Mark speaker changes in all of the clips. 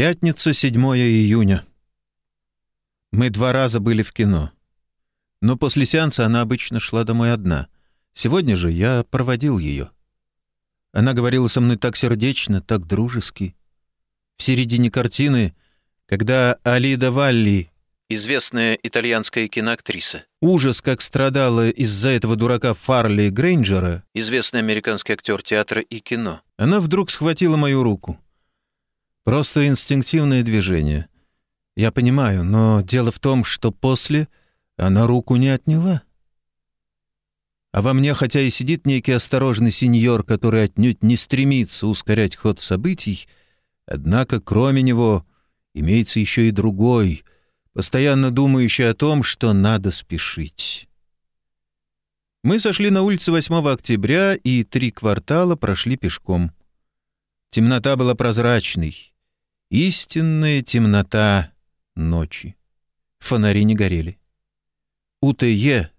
Speaker 1: Пятница, 7 июня. Мы два раза были в кино. Но после сеанса она обычно шла домой одна. Сегодня же я проводил ее. Она говорила со мной так сердечно, так дружески. В середине картины, когда Алида Валли, известная итальянская киноактриса, ужас как страдала из-за этого дурака Фарли Грейнджера, известный американский актер театра и кино, она вдруг схватила мою руку — Просто инстинктивное движение. Я понимаю, но дело в том, что после она руку не отняла. А во мне, хотя и сидит некий осторожный сеньор, который отнюдь не стремится ускорять ход событий, однако кроме него имеется еще и другой, постоянно думающий о том, что надо спешить. Мы сошли на улицу 8 октября и три квартала прошли пешком. Темнота была прозрачной, Истинная темнота ночи. Фонари не горели. УТЕ,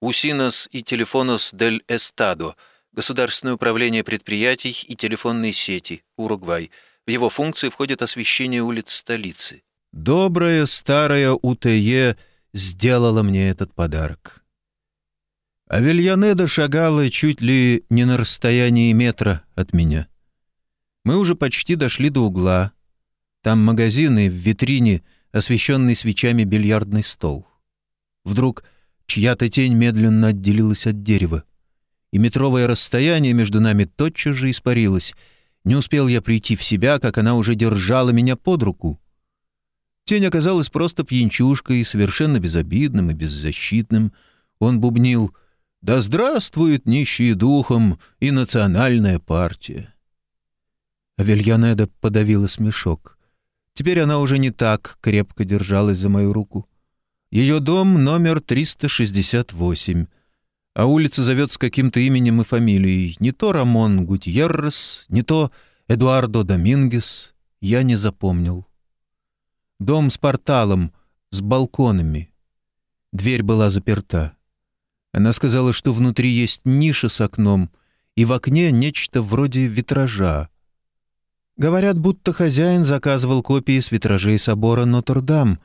Speaker 1: Усинос и Телефонос дель Эстадо, Государственное управление предприятий и телефонной сети, Уругвай. В его функции входит освещение улиц столицы. Добрая старая УТЕ сделала мне этот подарок. Авельянеда шагала чуть ли не на расстоянии метра от меня. Мы уже почти дошли до угла — там магазины в витрине, освещенный свечами бильярдный стол. Вдруг чья-то тень медленно отделилась от дерева, и метровое расстояние между нами тотчас же испарилось. Не успел я прийти в себя, как она уже держала меня под руку. Тень оказалась просто пьянчушкой, совершенно безобидным и беззащитным. Он бубнил «Да здравствует нищие духом и национальная партия!» Авельянеда подавила смешок. Теперь она уже не так крепко держалась за мою руку. Ее дом номер 368, а улица зовется каким-то именем и фамилией. Не то Рамон Гутьеррес, не то Эдуардо Домингес. Я не запомнил. Дом с порталом, с балконами. Дверь была заперта. Она сказала, что внутри есть ниша с окном, и в окне нечто вроде витража — Говорят, будто хозяин заказывал копии с витражей собора Нотр-Дам.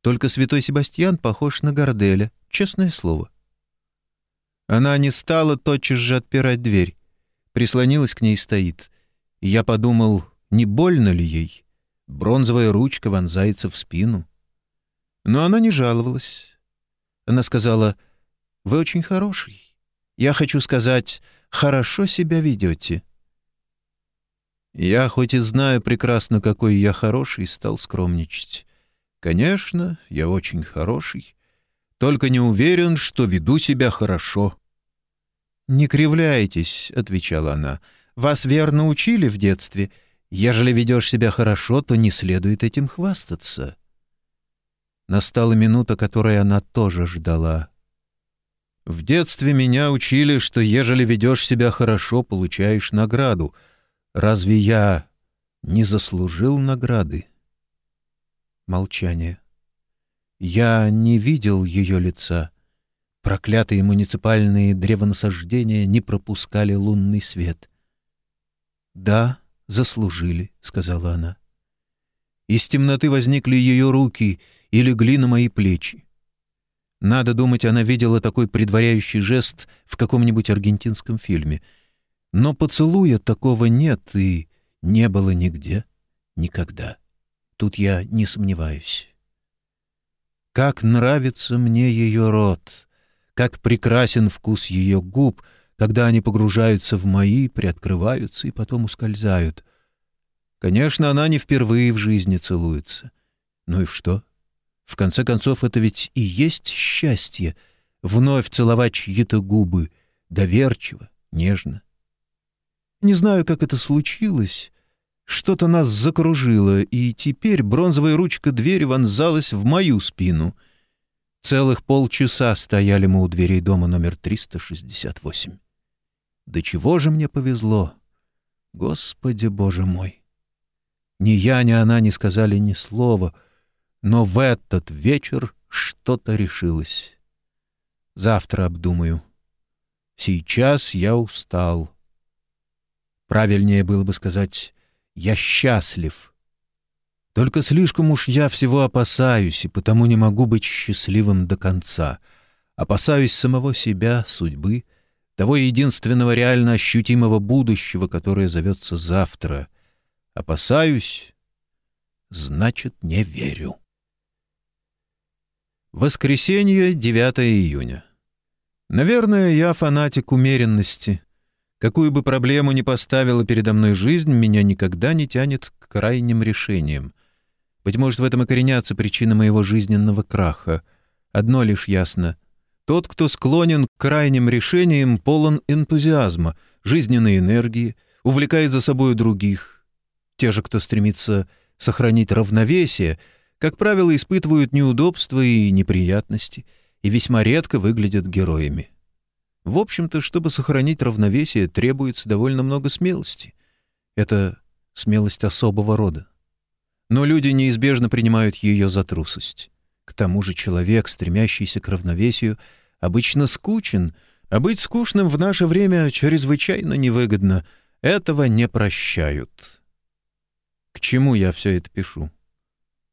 Speaker 1: Только святой Себастьян похож на Горделя, честное слово. Она не стала тотчас же отпирать дверь. Прислонилась к ней стоит. Я подумал, не больно ли ей? Бронзовая ручка вонзается в спину. Но она не жаловалась. Она сказала, «Вы очень хороший. Я хочу сказать, хорошо себя ведете». Я, хоть и знаю прекрасно, какой я хороший, стал скромничать. Конечно, я очень хороший, только не уверен, что веду себя хорошо. «Не кривляйтесь», — отвечала она. «Вас верно учили в детстве. Ежели ведешь себя хорошо, то не следует этим хвастаться». Настала минута, которой она тоже ждала. В детстве меня учили, что ежели ведешь себя хорошо, получаешь награду — Разве я не заслужил награды? Молчание. Я не видел ее лица. Проклятые муниципальные древонасаждения не пропускали лунный свет. «Да, заслужили», — сказала она. Из темноты возникли ее руки и легли на мои плечи. Надо думать, она видела такой предваряющий жест в каком-нибудь аргентинском фильме — но поцелуя такого нет и не было нигде, никогда. Тут я не сомневаюсь. Как нравится мне ее рот, как прекрасен вкус ее губ, когда они погружаются в мои, приоткрываются и потом ускользают. Конечно, она не впервые в жизни целуется. Ну и что? В конце концов, это ведь и есть счастье — вновь целовать чьи-то губы, доверчиво, нежно. Не знаю, как это случилось. Что-то нас закружило, и теперь бронзовая ручка двери вонзалась в мою спину. Целых полчаса стояли мы у дверей дома номер 368. До чего же мне повезло? Господи, Боже мой! Ни я, ни она не сказали ни слова, но в этот вечер что-то решилось. Завтра обдумаю. Сейчас я устал. Правильнее было бы сказать «я счастлив». Только слишком уж я всего опасаюсь, и потому не могу быть счастливым до конца. Опасаюсь самого себя, судьбы, того единственного реально ощутимого будущего, которое зовется завтра. Опасаюсь, значит, не верю. Воскресенье, 9 июня. Наверное, я фанатик умеренности. Какую бы проблему ни поставила передо мной жизнь, меня никогда не тянет к крайним решениям. Быть может, в этом и коренятся причины моего жизненного краха. Одно лишь ясно. Тот, кто склонен к крайним решениям, полон энтузиазма, жизненной энергии, увлекает за собой других. Те же, кто стремится сохранить равновесие, как правило, испытывают неудобства и неприятности и весьма редко выглядят героями. В общем-то, чтобы сохранить равновесие, требуется довольно много смелости. Это смелость особого рода но люди неизбежно принимают ее за трусость. К тому же человек, стремящийся к равновесию, обычно скучен, а быть скучным в наше время чрезвычайно невыгодно. Этого не прощают. К чему я все это пишу?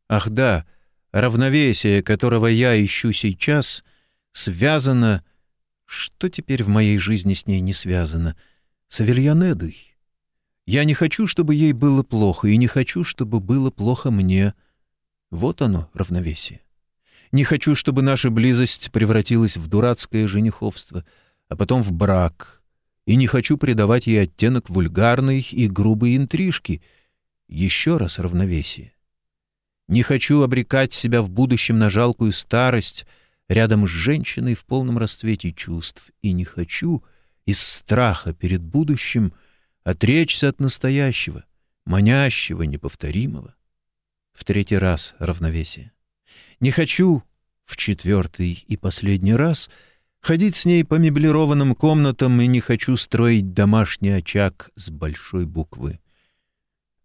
Speaker 1: Ах да, равновесие, которого я ищу сейчас, связано... Что теперь в моей жизни с ней не связано? С Авельянедой. Я не хочу, чтобы ей было плохо, и не хочу, чтобы было плохо мне. Вот оно, равновесие. Не хочу, чтобы наша близость превратилась в дурацкое жениховство, а потом в брак. И не хочу придавать ей оттенок вульгарной и грубой интрижки. Еще раз равновесие. Не хочу обрекать себя в будущем на жалкую старость рядом с женщиной в полном расцвете чувств. И не хочу из страха перед будущим — отречься от настоящего, манящего, неповторимого. В третий раз равновесие. Не хочу в четвертый и последний раз ходить с ней по меблированным комнатам и не хочу строить домашний очаг с большой буквы.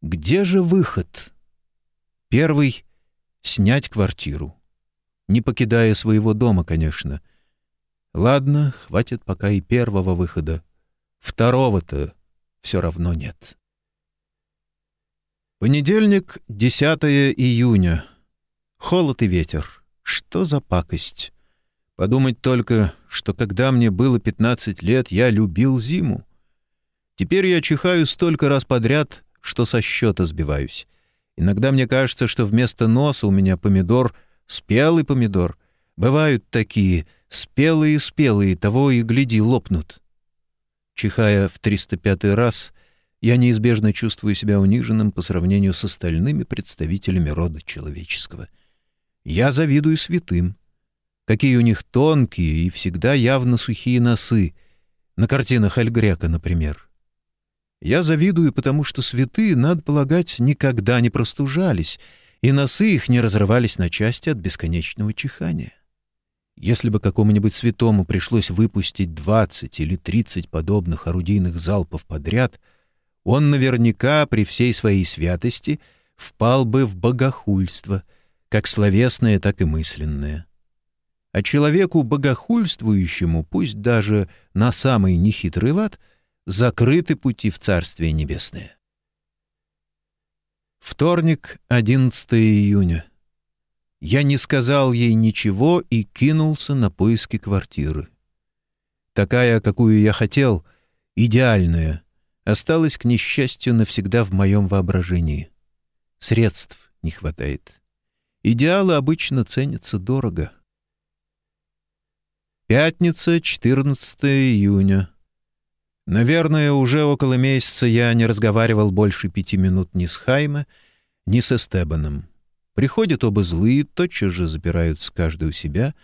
Speaker 1: Где же выход? Первый — снять квартиру. Не покидая своего дома, конечно. Ладно, хватит пока и первого выхода. Второго-то все равно нет. Понедельник, 10 июня. Холод и ветер. Что за пакость? Подумать только, что когда мне было 15 лет, я любил зиму. Теперь я чихаю столько раз подряд, что со счета сбиваюсь. Иногда мне кажется, что вместо носа у меня помидор — спелый помидор. Бывают такие спелые-спелые, того и гляди, лопнут. Чихая в 305 раз, я неизбежно чувствую себя униженным по сравнению с остальными представителями рода человеческого. Я завидую святым. Какие у них тонкие и всегда явно сухие носы. На картинах Аль Грека, например. Я завидую, потому что святые, надо полагать, никогда не простужались, и носы их не разрывались на части от бесконечного чихания. Если бы какому-нибудь святому пришлось выпустить 20 или 30 подобных орудийных залпов подряд, он наверняка при всей своей святости впал бы в богохульство, как словесное, так и мысленное. А человеку богохульствующему, пусть даже на самый нехитрый лад, закрыты пути в Царствие Небесное. Вторник, 11 июня. Я не сказал ей ничего и кинулся на поиски квартиры. Такая, какую я хотел, идеальная, осталась, к несчастью, навсегда в моем воображении. Средств не хватает. Идеалы обычно ценятся дорого. Пятница, 14 июня. Наверное, уже около месяца я не разговаривал больше пяти минут ни с Хайме, ни с Эстебаном. Приходят оба злые, тотчас же запираются каждый у себя,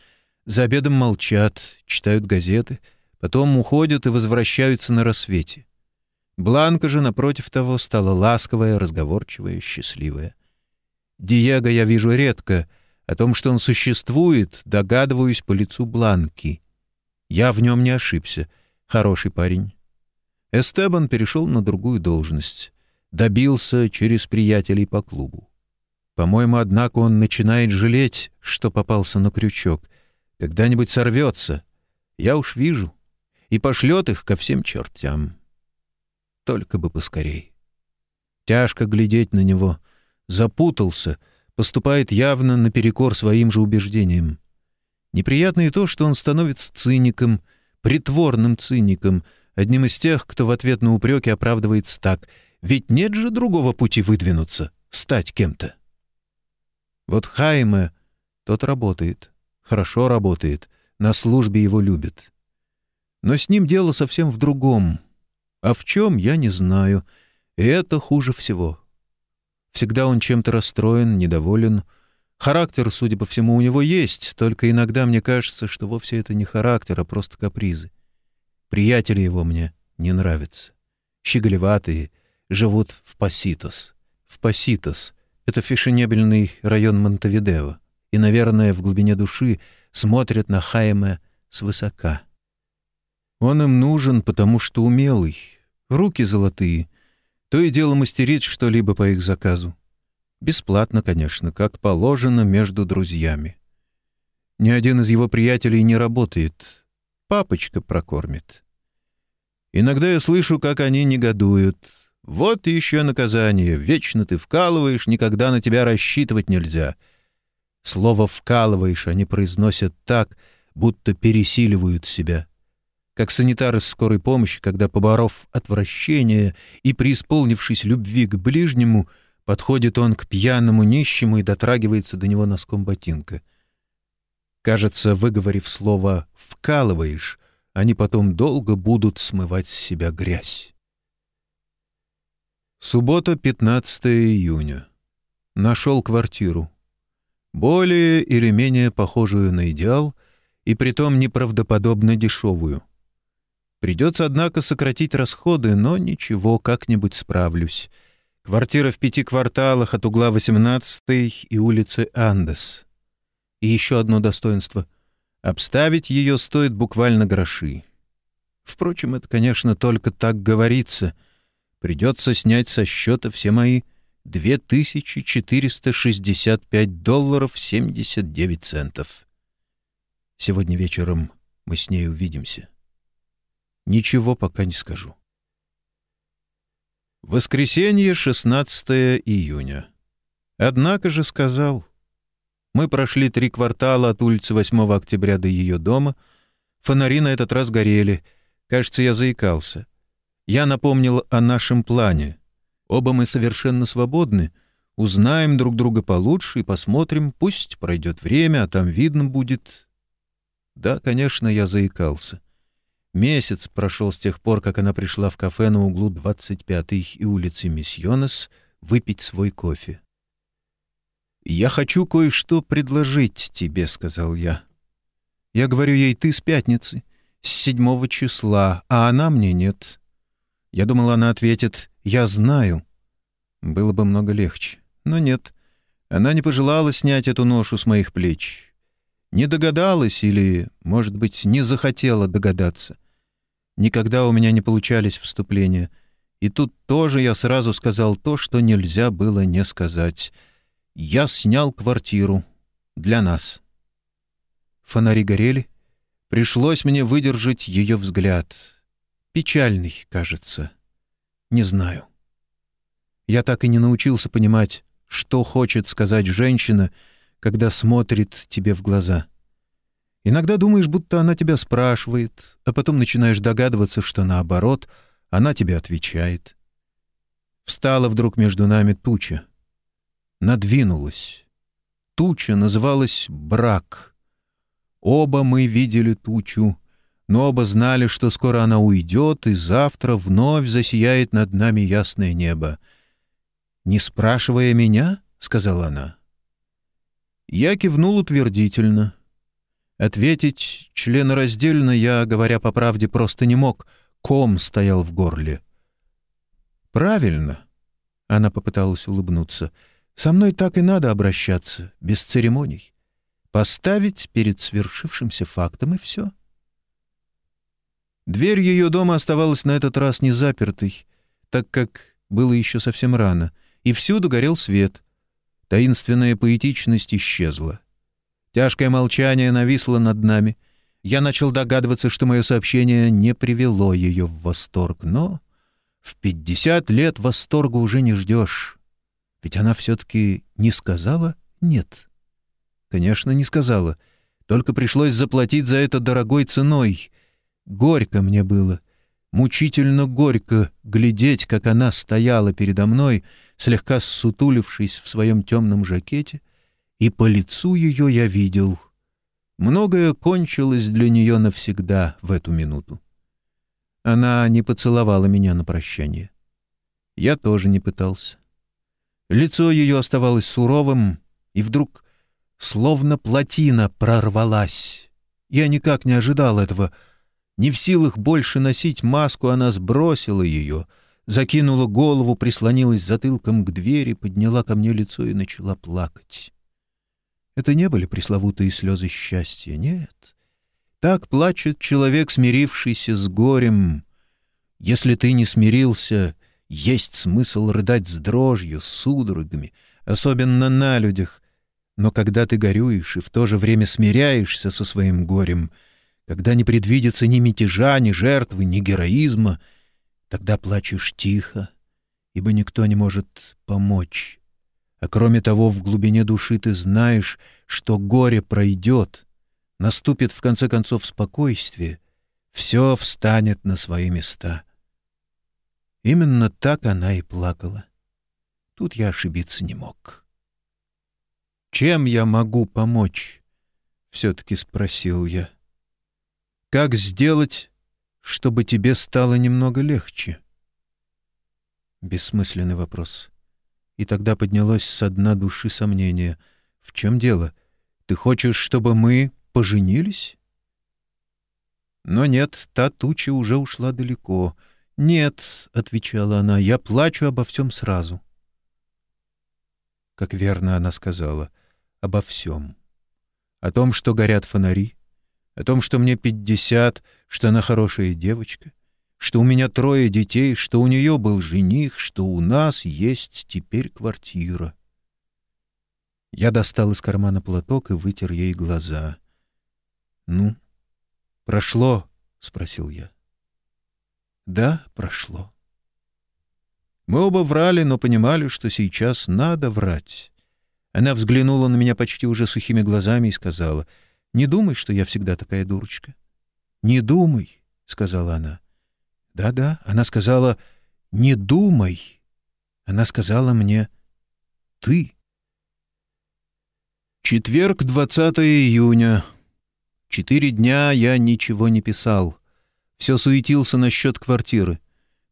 Speaker 1: за обедом молчат, читают газеты, потом уходят и возвращаются на рассвете. Бланка же, напротив того, стала ласковая, разговорчивая, счастливая. Диего я вижу редко, о том, что он существует, догадываюсь по лицу Бланки. Я в нем не ошибся, хороший парень. Эстебан перешел на другую должность, добился через приятелей по клубу. По-моему, однако, он начинает жалеть, что попался на крючок. Когда-нибудь сорвется. Я уж вижу. И пошлет их ко всем чертям. Только бы поскорей. Тяжко глядеть на него. запутался, поступает явно наперекор своим же убеждениям. Неприятно и то, что он становится циником, притворным циником, одним из тех, кто в ответ на упреки оправдывается так, ведь нет же другого пути выдвинуться, стать кем-то. Вот Хайме, тот работает, хорошо работает, на службе его любят. Но с ним дело совсем в другом. А в чем, я не знаю. И это хуже всего. Всегда он чем-то расстроен, недоволен. Характер, судя по всему, у него есть, только иногда мне кажется, что вовсе это не характер, а просто капризы. Приятели его мне не нравятся. Щеголеватые, живут в Паситос. В Паситос — это фешенебельный район Монтевидео. И, наверное, в глубине души смотрят на Хайме свысока. Он им нужен, потому что умелый, руки золотые, то и дело мастерить что-либо по их заказу. Бесплатно, конечно, как положено между друзьями. Ни один из его приятелей не работает. Папочка прокормит. Иногда я слышу, как они негодуют. Вот еще наказание. Вечно ты вкалываешь, никогда на тебя рассчитывать нельзя. Слово «вкалываешь» они произносят так, будто пересиливают себя как санитар из скорой помощи, когда, поборов отвращение и преисполнившись любви к ближнему, подходит он к пьяному нищему и дотрагивается до него носком ботинка. Кажется, выговорив слово «вкалываешь», они потом долго будут смывать с себя грязь. Суббота, 15 июня. Нашел квартиру. Более или менее похожую на идеал, и притом неправдоподобно дешевую — Придется, однако, сократить расходы, но ничего, как-нибудь справлюсь. Квартира в пяти кварталах от угла 18 и улицы Андес. И еще одно достоинство. Обставить ее стоит буквально гроши. Впрочем, это, конечно, только так говорится. Придется снять со счета все мои 2465 долларов 79 центов. Сегодня вечером мы с ней увидимся. Ничего пока не скажу. Воскресенье, 16 июня. Однако же сказал. Мы прошли три квартала от улицы 8 октября до ее дома. Фонари на этот раз горели. Кажется, я заикался. Я напомнил о нашем плане. Оба мы совершенно свободны. Узнаем друг друга получше и посмотрим. Пусть пройдет время, а там видно будет. Да, конечно, я заикался. Месяц прошел с тех пор, как она пришла в кафе на углу 25-й и улицы Миссионес выпить свой кофе. «Я хочу кое-что предложить тебе», — сказал я. Я говорю ей, ты с пятницы, с седьмого числа, а она мне нет. Я думал, она ответит, я знаю. Было бы много легче, но нет. Она не пожелала снять эту ношу с моих плеч. Не догадалась или, может быть, не захотела догадаться. Никогда у меня не получались вступления. И тут тоже я сразу сказал то, что нельзя было не сказать. Я снял квартиру. Для нас. Фонари горели. Пришлось мне выдержать ее взгляд. Печальный, кажется. Не знаю. Я так и не научился понимать, что хочет сказать женщина, когда смотрит тебе в глаза. — Иногда думаешь, будто она тебя спрашивает, а потом начинаешь догадываться, что наоборот, она тебе отвечает. Встала вдруг между нами туча. Надвинулась. Туча называлась «брак». Оба мы видели тучу, но оба знали, что скоро она уйдет, и завтра вновь засияет над нами ясное небо. «Не спрашивая меня?» — сказала она. Я кивнул утвердительно — Ответить членораздельно я, говоря по правде, просто не мог. Ком стоял в горле. «Правильно», — она попыталась улыбнуться, — «со мной так и надо обращаться, без церемоний. Поставить перед свершившимся фактом и все». Дверь ее дома оставалась на этот раз не запертой, так как было еще совсем рано, и всюду горел свет. Таинственная поэтичность исчезла. Тяжкое молчание нависло над нами. Я начал догадываться, что мое сообщение не привело ее в восторг, но в пятьдесят лет восторга уже не ждешь. Ведь она все-таки не сказала «нет». Конечно, не сказала. Только пришлось заплатить за это дорогой ценой. Горько мне было. Мучительно горько глядеть, как она стояла передо мной, слегка ссутулившись в своем темном жакете, и по лицу ее я видел. Многое кончилось для нее навсегда в эту минуту. Она не поцеловала меня на прощание. Я тоже не пытался. Лицо ее оставалось суровым, и вдруг, словно плотина, прорвалась. Я никак не ожидал этого. Не в силах больше носить маску, она сбросила ее, закинула голову, прислонилась затылком к двери, подняла ко мне лицо и начала плакать. Это не были пресловутые слезы счастья, нет. Так плачет человек, смирившийся с горем. Если ты не смирился, есть смысл рыдать с дрожью, с судорогами, особенно на людях. Но когда ты горюешь и в то же время смиряешься со своим горем, когда не предвидится ни мятежа, ни жертвы, ни героизма, тогда плачешь тихо, ибо никто не может помочь. А кроме того, в глубине души ты знаешь, что горе пройдет, наступит в конце концов спокойствие, все встанет на свои места. Именно так она и плакала. Тут я ошибиться не мог. «Чем я могу помочь?» — все-таки спросил я. «Как сделать, чтобы тебе стало немного легче?» Бессмысленный вопрос. И тогда поднялось со дна души сомнение. «В чем дело? Ты хочешь, чтобы мы поженились?» Но нет, та туча уже ушла далеко — «Нет», — отвечала она, — «я плачу обо всем сразу». Как верно она сказала, обо всем. О том, что горят фонари, о том, что мне пятьдесят, что она хорошая девочка, что у меня трое детей, что у нее был жених, что у нас есть теперь квартира. Я достал из кармана платок и вытер ей глаза. «Ну, прошло?» — спросил я. Да, прошло. Мы оба врали, но понимали, что сейчас надо врать. Она взглянула на меня почти уже сухими глазами и сказала, «Не думай, что я всегда такая дурочка». «Не думай», — сказала она. «Да-да», она сказала, «Не думай». Она сказала мне, «Ты». Четверг, 20 июня. Четыре дня я ничего не писал. Все суетился насчет квартиры.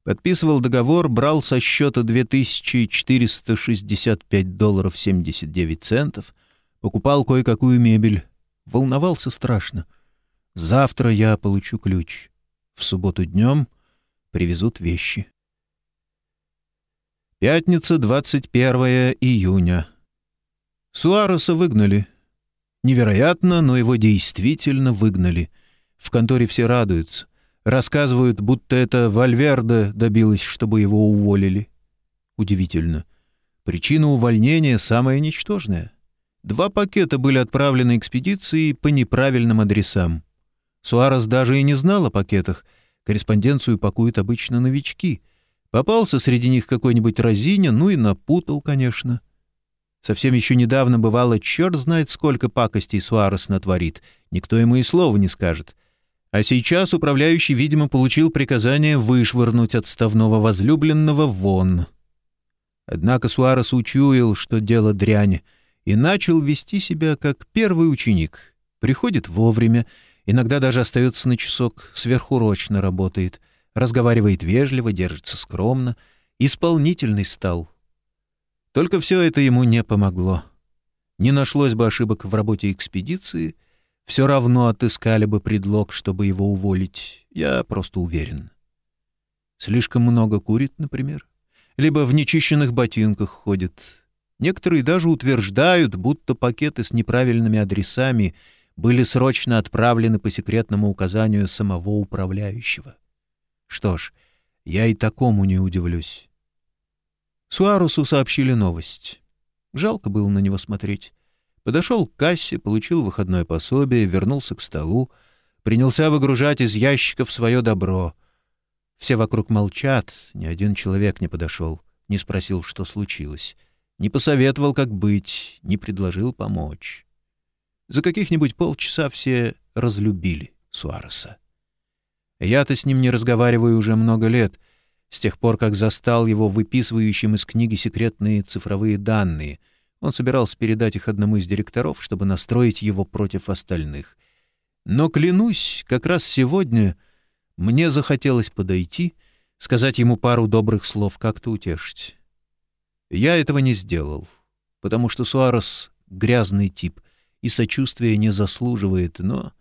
Speaker 1: Подписывал договор, брал со счета 2465 долларов 79 центов, покупал кое-какую мебель. Волновался страшно. Завтра я получу ключ. В субботу днем привезут вещи. Пятница, 21 июня. Суареса выгнали. Невероятно, но его действительно выгнали. В конторе все радуются. Рассказывают, будто это Вальверде добилась, чтобы его уволили. Удивительно. Причина увольнения самая ничтожная. Два пакета были отправлены экспедицией по неправильным адресам. Суарес даже и не знал о пакетах. Корреспонденцию пакуют обычно новички. Попался среди них какой-нибудь разиня, ну и напутал, конечно. Совсем еще недавно бывало, черт знает, сколько пакостей Суарес натворит. Никто ему и слова не скажет. А сейчас управляющий, видимо, получил приказание вышвырнуть отставного возлюбленного вон. Однако Суарес учуял, что дело дрянь, и начал вести себя как первый ученик. Приходит вовремя, иногда даже остается на часок, сверхурочно работает, разговаривает вежливо, держится скромно, исполнительный стал. Только все это ему не помогло. Не нашлось бы ошибок в работе экспедиции — все равно отыскали бы предлог, чтобы его уволить, я просто уверен. Слишком много курит, например, либо в нечищенных ботинках ходит. Некоторые даже утверждают, будто пакеты с неправильными адресами были срочно отправлены по секретному указанию самого управляющего. Что ж, я и такому не удивлюсь. Суарусу сообщили новость. Жалко было на него смотреть. Подошел к кассе, получил выходное пособие, вернулся к столу, принялся выгружать из ящиков свое добро. Все вокруг молчат, ни один человек не подошел, не спросил, что случилось. Не посоветовал, как быть, не предложил помочь. За каких-нибудь полчаса все разлюбили Суареса. Я-то с ним не разговариваю уже много лет, с тех пор, как застал его выписывающим из книги секретные цифровые данные. Он собирался передать их одному из директоров, чтобы настроить его против остальных. Но, клянусь, как раз сегодня мне захотелось подойти, сказать ему пару добрых слов, как-то утешить. Я этого не сделал, потому что Суарес — грязный тип и сочувствия не заслуживает, но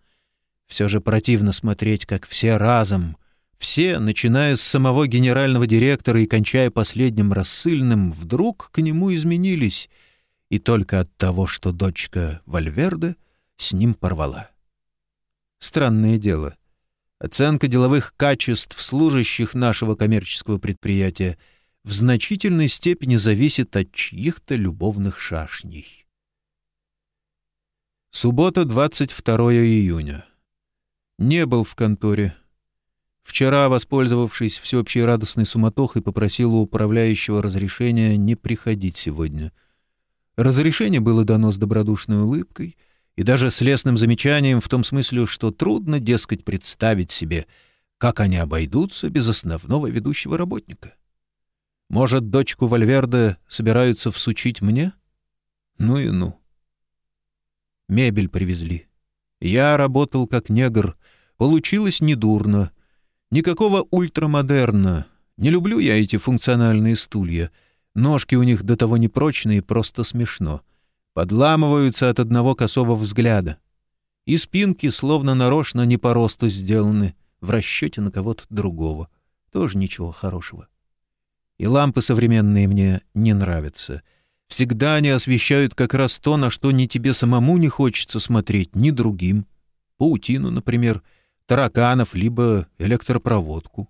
Speaker 1: все же противно смотреть, как все разом, все, начиная с самого генерального директора и кончая последним рассыльным, вдруг к нему изменились, и только от того, что дочка Вальверде с ним порвала. Странное дело. Оценка деловых качеств служащих нашего коммерческого предприятия в значительной степени зависит от чьих-то любовных шашней. Суббота, 22 июня. Не был в конторе. Вчера, воспользовавшись всеобщей радостной суматохой, попросил у управляющего разрешения не приходить сегодня. Разрешение было дано с добродушной улыбкой — и даже с лесным замечанием в том смысле, что трудно, дескать, представить себе, как они обойдутся без основного ведущего работника. Может, дочку Вальверде собираются всучить мне? Ну и ну. Мебель привезли. Я работал как негр. Получилось недурно. Никакого ультрамодерна. Не люблю я эти функциональные стулья. Ножки у них до того непрочные, просто смешно. — подламываются от одного косого взгляда. И спинки словно нарочно не по росту сделаны, в расчете на кого-то другого. Тоже ничего хорошего. И лампы современные мне не нравятся. Всегда они освещают как раз то, на что ни тебе самому не хочется смотреть, ни другим. Паутину, например, тараканов, либо электропроводку.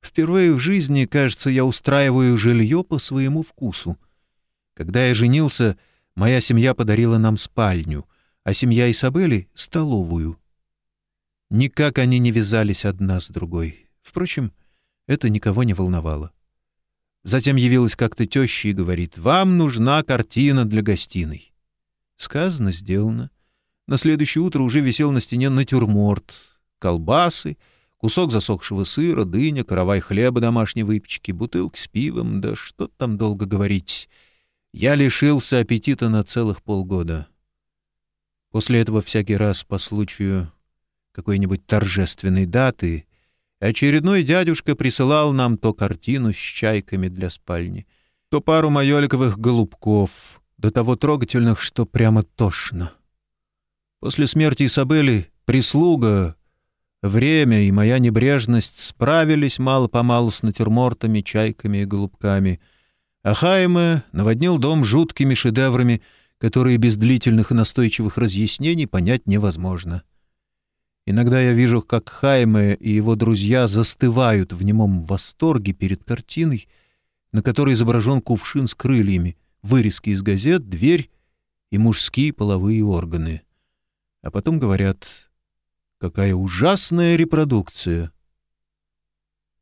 Speaker 1: Впервые в жизни, кажется, я устраиваю жилье по своему вкусу. Когда я женился — Моя семья подарила нам спальню, а семья Исабели — столовую. Никак они не вязались одна с другой. Впрочем, это никого не волновало. Затем явилась как-то теща и говорит, «Вам нужна картина для гостиной». Сказано, сделано. На следующее утро уже висел на стене натюрморт, колбасы, кусок засохшего сыра, дыня, каравай хлеба домашней выпечки, бутылки с пивом, да что там долго говорить — я лишился аппетита на целых полгода. После этого всякий раз по случаю какой-нибудь торжественной даты очередной дядюшка присылал нам то картину с чайками для спальни, то пару майоликовых голубков, до того трогательных, что прямо тошно. После смерти Изабели прислуга, время и моя небрежность справились мало-помалу с натюрмортами, чайками и голубками — а Хайме наводнил дом жуткими шедеврами, которые без длительных и настойчивых разъяснений понять невозможно. Иногда я вижу, как Хайме и его друзья застывают в немом восторге перед картиной, на которой изображен кувшин с крыльями, вырезки из газет, дверь и мужские половые органы. А потом говорят, какая ужасная репродукция.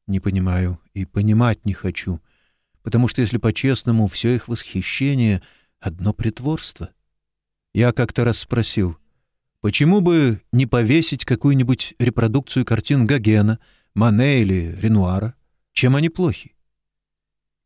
Speaker 1: Не понимаю и понимать не хочу — потому что, если по-честному, все их восхищение — одно притворство. Я как-то раз спросил, почему бы не повесить какую-нибудь репродукцию картин Гогена, Мане или Ренуара? Чем они плохи?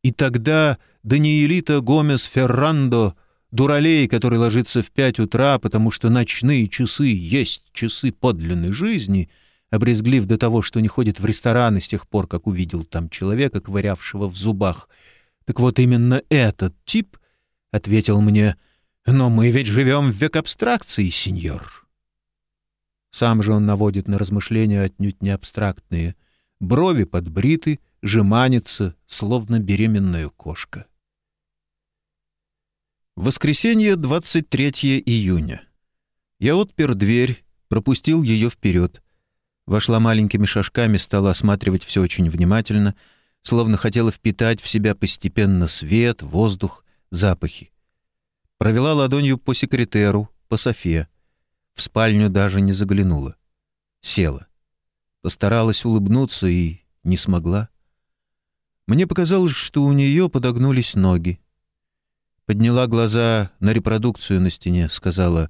Speaker 1: И тогда Даниэлита Гомес Феррандо, дуралей, который ложится в пять утра, потому что ночные часы есть часы подлинной жизни — обрезглив до того, что не ходит в рестораны с тех пор, как увидел там человека, ковырявшего в зубах — так вот именно этот тип ответил мне, «Но мы ведь живем в век абстракции, сеньор». Сам же он наводит на размышления отнюдь не абстрактные. Брови подбриты, жеманится, словно беременная кошка. Воскресенье, 23 июня. Я отпер дверь, пропустил ее вперед. Вошла маленькими шажками, стала осматривать все очень внимательно — словно хотела впитать в себя постепенно свет, воздух, запахи. Провела ладонью по секретеру, по софе. В спальню даже не заглянула. Села. Постаралась улыбнуться и не смогла. Мне показалось, что у нее подогнулись ноги. Подняла глаза на репродукцию на стене, сказала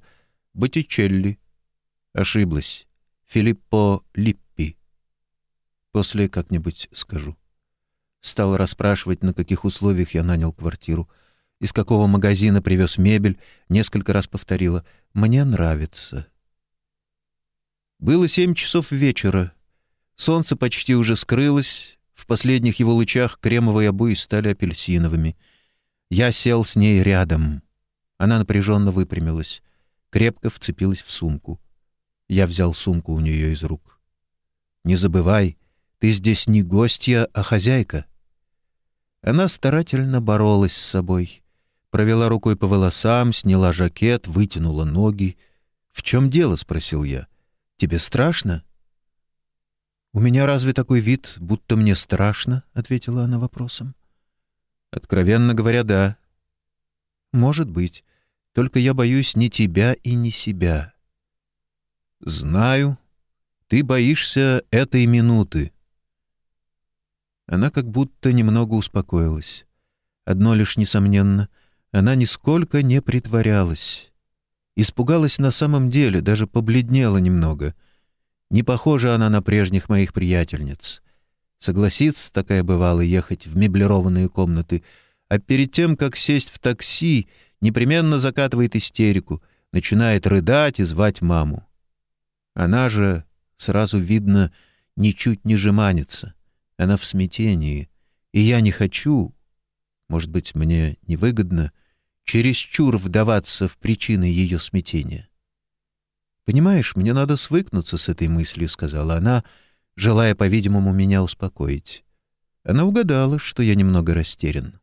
Speaker 1: «Боттичелли». Ошиблась. Филиппо Липпи. После как-нибудь скажу. Стал расспрашивать, на каких условиях я нанял квартиру, из какого магазина привез мебель, несколько раз повторила «Мне нравится». Было семь часов вечера. Солнце почти уже скрылось, в последних его лучах кремовые обои стали апельсиновыми. Я сел с ней рядом. Она напряженно выпрямилась, крепко вцепилась в сумку. Я взял сумку у нее из рук. «Не забывай, ты здесь не гостья, а хозяйка». Она старательно боролась с собой. Провела рукой по волосам, сняла жакет, вытянула ноги. «В чем дело?» — спросил я. «Тебе страшно?» «У меня разве такой вид, будто мне страшно?» — ответила она вопросом. «Откровенно говоря, да». «Может быть. Только я боюсь не тебя и не себя». «Знаю. Ты боишься этой минуты». Она как будто немного успокоилась. Одно лишь несомненно, она нисколько не притворялась. Испугалась на самом деле, даже побледнела немного — не похожа она на прежних моих приятельниц. Согласится такая бывала ехать в меблированные комнаты, а перед тем, как сесть в такси, непременно закатывает истерику, начинает рыдать и звать маму. Она же, сразу видно, ничуть не жеманится. Она в смятении. И я не хочу, может быть, мне невыгодно, чересчур вдаваться в причины ее смятения. «Понимаешь, мне надо свыкнуться с этой мыслью», — сказала она, желая, по-видимому, меня успокоить. Она угадала, что я немного растерян.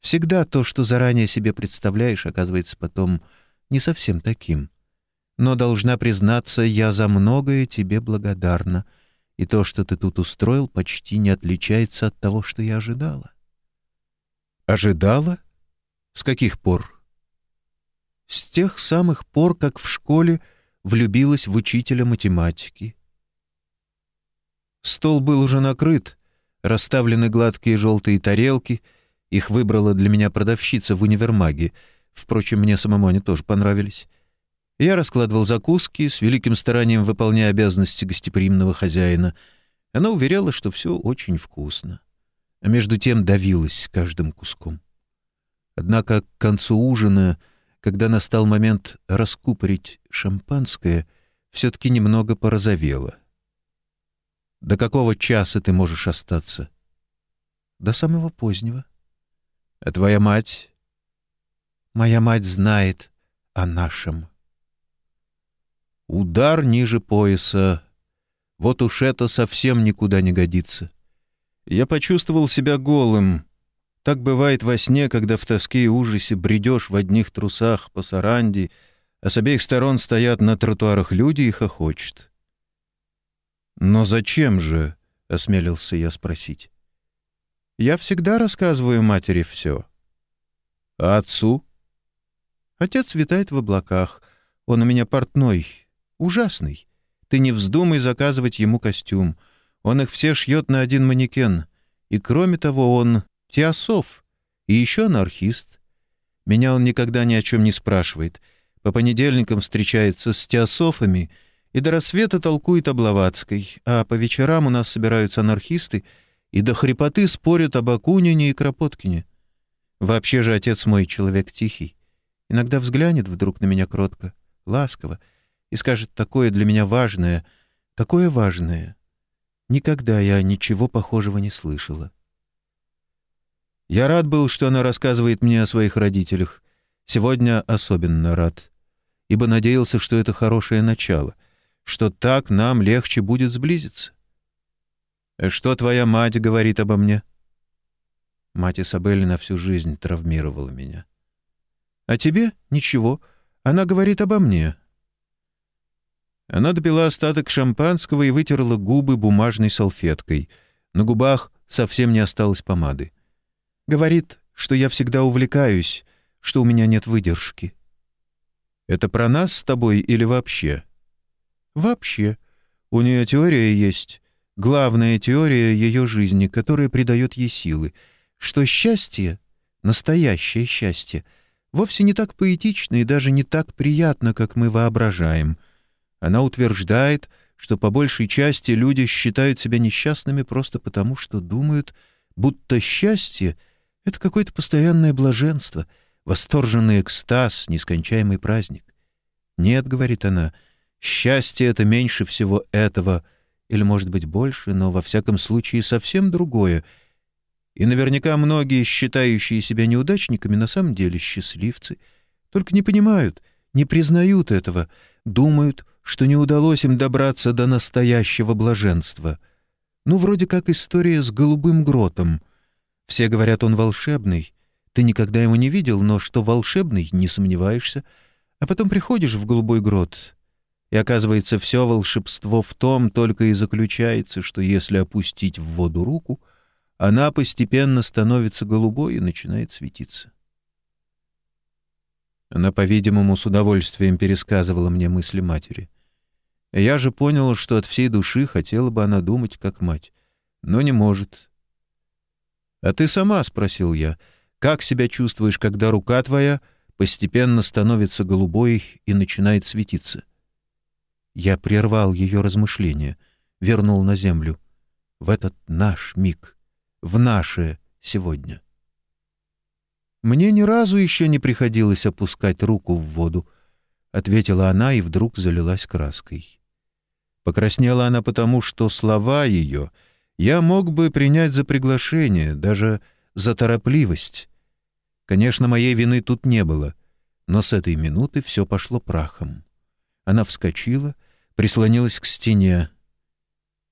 Speaker 1: Всегда то, что заранее себе представляешь, оказывается потом не совсем таким. Но, должна признаться, я за многое тебе благодарна, и то, что ты тут устроил, почти не отличается от того, что я ожидала. Ожидала? С каких пор? с тех самых пор, как в школе влюбилась в учителя математики. Стол был уже накрыт, расставлены гладкие желтые тарелки, их выбрала для меня продавщица в универмаге, впрочем, мне самому они тоже понравились. Я раскладывал закуски, с великим старанием выполняя обязанности гостеприимного хозяина. Она уверяла, что все очень вкусно, а между тем давилась каждым куском. Однако к концу ужина когда настал момент раскупорить шампанское, все-таки немного порозовело. «До какого часа ты можешь остаться?» «До самого позднего». «А твоя мать?» «Моя мать знает о нашем». Удар ниже пояса. Вот уж это совсем никуда не годится. Я почувствовал себя голым, так бывает во сне, когда в тоске и ужасе бредешь в одних трусах по саранде, а с обеих сторон стоят на тротуарах люди и хохочут. «Но зачем же?» — осмелился я спросить. «Я всегда рассказываю матери все». «А отцу?» «Отец витает в облаках. Он у меня портной. Ужасный. Ты не вздумай заказывать ему костюм. Он их все шьет на один манекен. И кроме того, он Теософ и еще анархист. Меня он никогда ни о чем не спрашивает. По понедельникам встречается с теософами и до рассвета толкует о Блаватской, а по вечерам у нас собираются анархисты и до хрипоты спорят об Акунине и Кропоткине. Вообще же отец мой человек тихий. Иногда взглянет вдруг на меня кротко, ласково, и скажет такое для меня важное, такое важное. Никогда я ничего похожего не слышала. Я рад был, что она рассказывает мне о своих родителях. Сегодня особенно рад, ибо надеялся, что это хорошее начало, что так нам легче будет сблизиться. «Э, «Что твоя мать говорит обо мне?» Мать Исабелли на всю жизнь травмировала меня. «А тебе? Ничего. Она говорит обо мне». Она допила остаток шампанского и вытерла губы бумажной салфеткой. На губах совсем не осталось помады. Говорит, что я всегда увлекаюсь, что у меня нет выдержки. Это про нас с тобой или вообще? Вообще. У нее теория есть. Главная теория ее жизни, которая придает ей силы. Что счастье настоящее счастье, вовсе не так поэтично и даже не так приятно, как мы воображаем. Она утверждает, что по большей части люди считают себя несчастными просто потому, что думают, будто счастье — это какое-то постоянное блаженство, восторженный экстаз, нескончаемый праздник. «Нет», — говорит она, — «счастье — это меньше всего этого, или, может быть, больше, но, во всяком случае, совсем другое. И наверняка многие, считающие себя неудачниками, на самом деле счастливцы, только не понимают, не признают этого, думают, что не удалось им добраться до настоящего блаженства. Ну, вроде как история с голубым гротом. Все говорят, он волшебный. Ты никогда его не видел, но что волшебный, не сомневаешься. А потом приходишь в голубой грот, и оказывается, все волшебство в том только и заключается, что если опустить в воду руку, она постепенно становится голубой и начинает светиться. Она, по-видимому, с удовольствием пересказывала мне мысли матери. Я же понял, что от всей души хотела бы она думать, как мать, но не может. «А ты сама?» — спросил я. «Как себя чувствуешь, когда рука твоя постепенно становится голубой и начинает светиться?» Я прервал ее размышления, вернул на землю. В этот наш миг, в наше сегодня. «Мне ни разу еще не приходилось опускать руку в воду», — ответила она и вдруг залилась краской. Покраснела она потому, что слова ее я мог бы принять за приглашение, даже за торопливость. Конечно, моей вины тут не было, но с этой минуты все пошло прахом. Она вскочила, прислонилась к стене.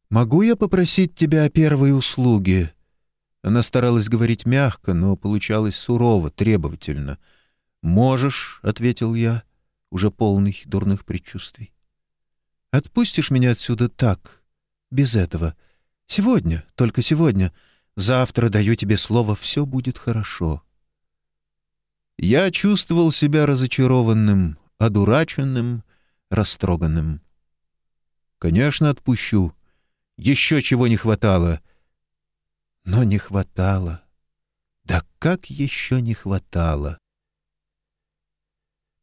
Speaker 1: «Могу я попросить тебя о первой услуге?» Она старалась говорить мягко, но получалось сурово, требовательно. «Можешь», — ответил я, уже полный дурных предчувствий. Отпустишь меня отсюда так, без этого. Сегодня, только сегодня. Завтра даю тебе слово, все будет хорошо. Я чувствовал себя разочарованным, одураченным, растроганным. Конечно, отпущу. Еще чего не хватало. Но не хватало. Да как еще не хватало?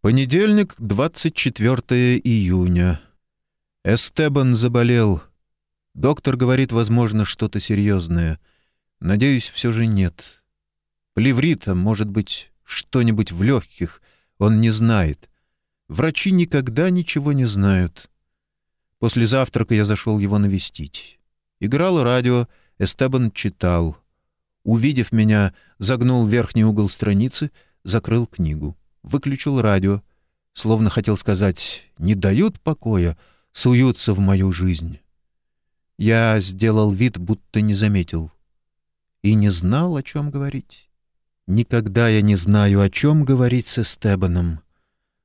Speaker 1: Понедельник, 24 июня. Эстебан заболел. Доктор говорит, возможно, что-то серьезное. Надеюсь, все же нет. Плеврита, может быть, что-нибудь в легких. Он не знает. Врачи никогда ничего не знают. После завтрака я зашел его навестить. Играло радио, Эстебан читал. Увидев меня, загнул верхний угол страницы, закрыл книгу. Выключил радио. Словно хотел сказать «не дают покоя», суются в мою жизнь. Я сделал вид, будто не заметил. И не знал, о чем говорить. Никогда я не знаю, о чем говорить с Эстебаном.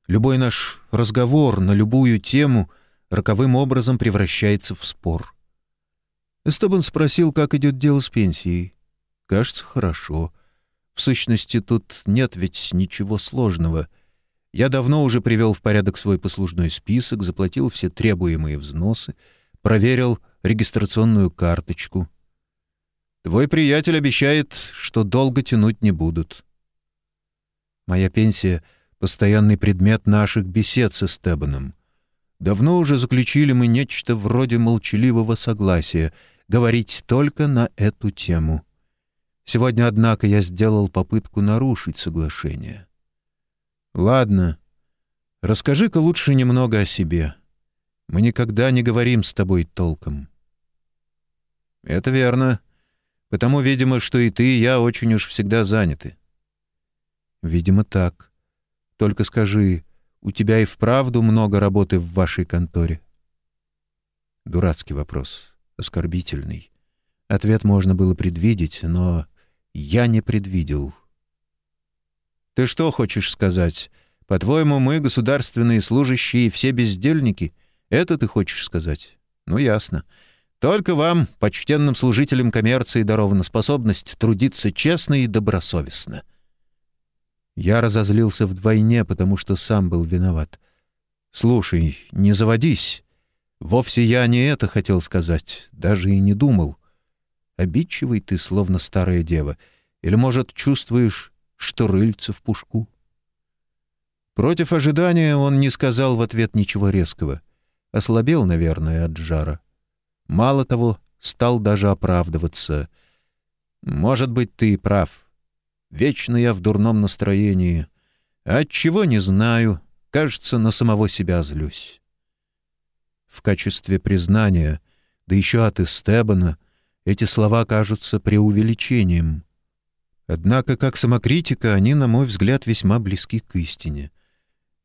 Speaker 1: Любой наш разговор на любую тему роковым образом превращается в спор. Эстебан спросил, как идет дело с пенсией. Кажется, хорошо. В сущности, тут нет ведь ничего сложного — я давно уже привел в порядок свой послужной список, заплатил все требуемые взносы, проверил регистрационную карточку. Твой приятель обещает, что долго тянуть не будут. Моя пенсия — постоянный предмет наших бесед с Эстебаном. Давно уже заключили мы нечто вроде молчаливого согласия говорить только на эту тему. Сегодня, однако, я сделал попытку нарушить соглашение. Ладно. Расскажи-ка лучше немного о себе. Мы никогда не говорим с тобой толком. Это верно. Потому, видимо, что и ты, и я очень уж всегда заняты. Видимо, так. Только скажи, у тебя и вправду много работы в вашей конторе? Дурацкий вопрос, оскорбительный. Ответ можно было предвидеть, но я не предвидел. Ты что хочешь сказать? По-твоему, мы, государственные служащие, все бездельники? Это ты хочешь сказать? Ну, ясно. Только вам, почтенным служителям коммерции, дарована способность трудиться честно и добросовестно. Я разозлился вдвойне, потому что сам был виноват. «Слушай, не заводись. Вовсе я не это хотел сказать, даже и не думал. Обидчивый ты, словно старая дева. Или, может, чувствуешь, что рыльца в пушку. Против ожидания он не сказал в ответ ничего резкого. Ослабел, наверное, от жара. Мало того, стал даже оправдываться. «Может быть, ты и прав. Вечно я в дурном настроении. Отчего не знаю. Кажется, на самого себя злюсь». В качестве признания, да еще от Эстебана, эти слова кажутся преувеличением. Однако, как самокритика, они, на мой взгляд, весьма близки к истине.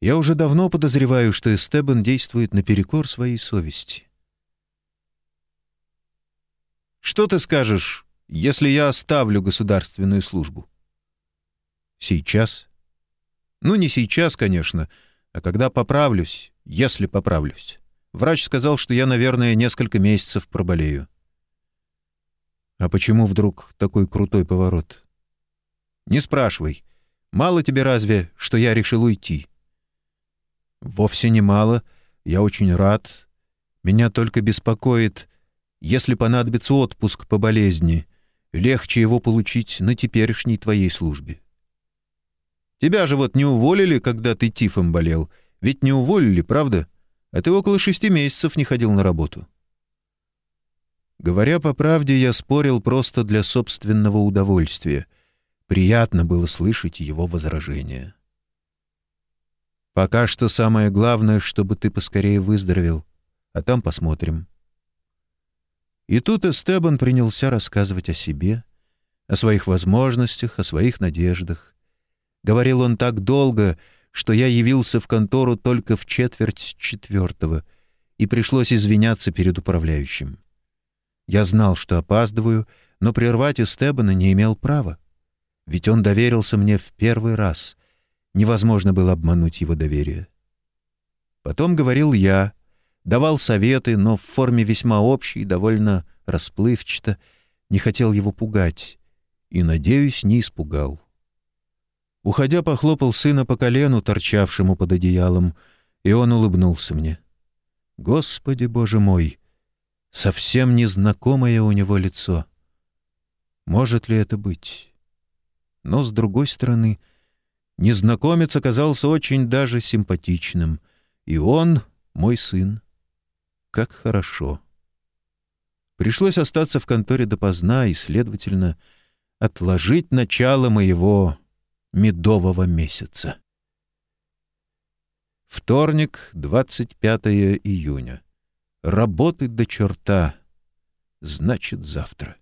Speaker 1: Я уже давно подозреваю, что Эстебан действует наперекор своей совести. Что ты скажешь, если я оставлю государственную службу? Сейчас? Ну, не сейчас, конечно, а когда поправлюсь, если поправлюсь. Врач сказал, что я, наверное, несколько месяцев проболею. А почему вдруг такой крутой поворот? Не спрашивай. Мало тебе разве, что я решил уйти? Вовсе не мало. Я очень рад. Меня только беспокоит, если понадобится отпуск по болезни, легче его получить на теперешней твоей службе. Тебя же вот не уволили, когда ты тифом болел. Ведь не уволили, правда? А ты около шести месяцев не ходил на работу. Говоря по правде, я спорил просто для собственного удовольствия. Приятно было слышать его возражения. Пока что самое главное, чтобы ты поскорее выздоровел, а там посмотрим. И тут Эстебан принялся рассказывать о себе, о своих возможностях, о своих надеждах. Говорил он так долго, что я явился в контору только в четверть четвертого, и пришлось извиняться перед управляющим. Я знал, что опаздываю, но прервать Эстебана не имел права. Ведь он доверился мне в первый раз. Невозможно было обмануть его доверие. Потом говорил я — давал советы, но в форме весьма общей, довольно расплывчато, не хотел его пугать и, надеюсь, не испугал. Уходя, похлопал сына по колену, торчавшему под одеялом, и он улыбнулся мне. «Господи, Боже мой! Совсем незнакомое у него лицо. Может ли это быть?» Но, с другой стороны, незнакомец оказался очень даже симпатичным, и он — мой сын. Как хорошо. Пришлось остаться в конторе допоздна и, следовательно, отложить начало моего медового месяца. Вторник, 25 июня. Работать до черта. Значит, завтра.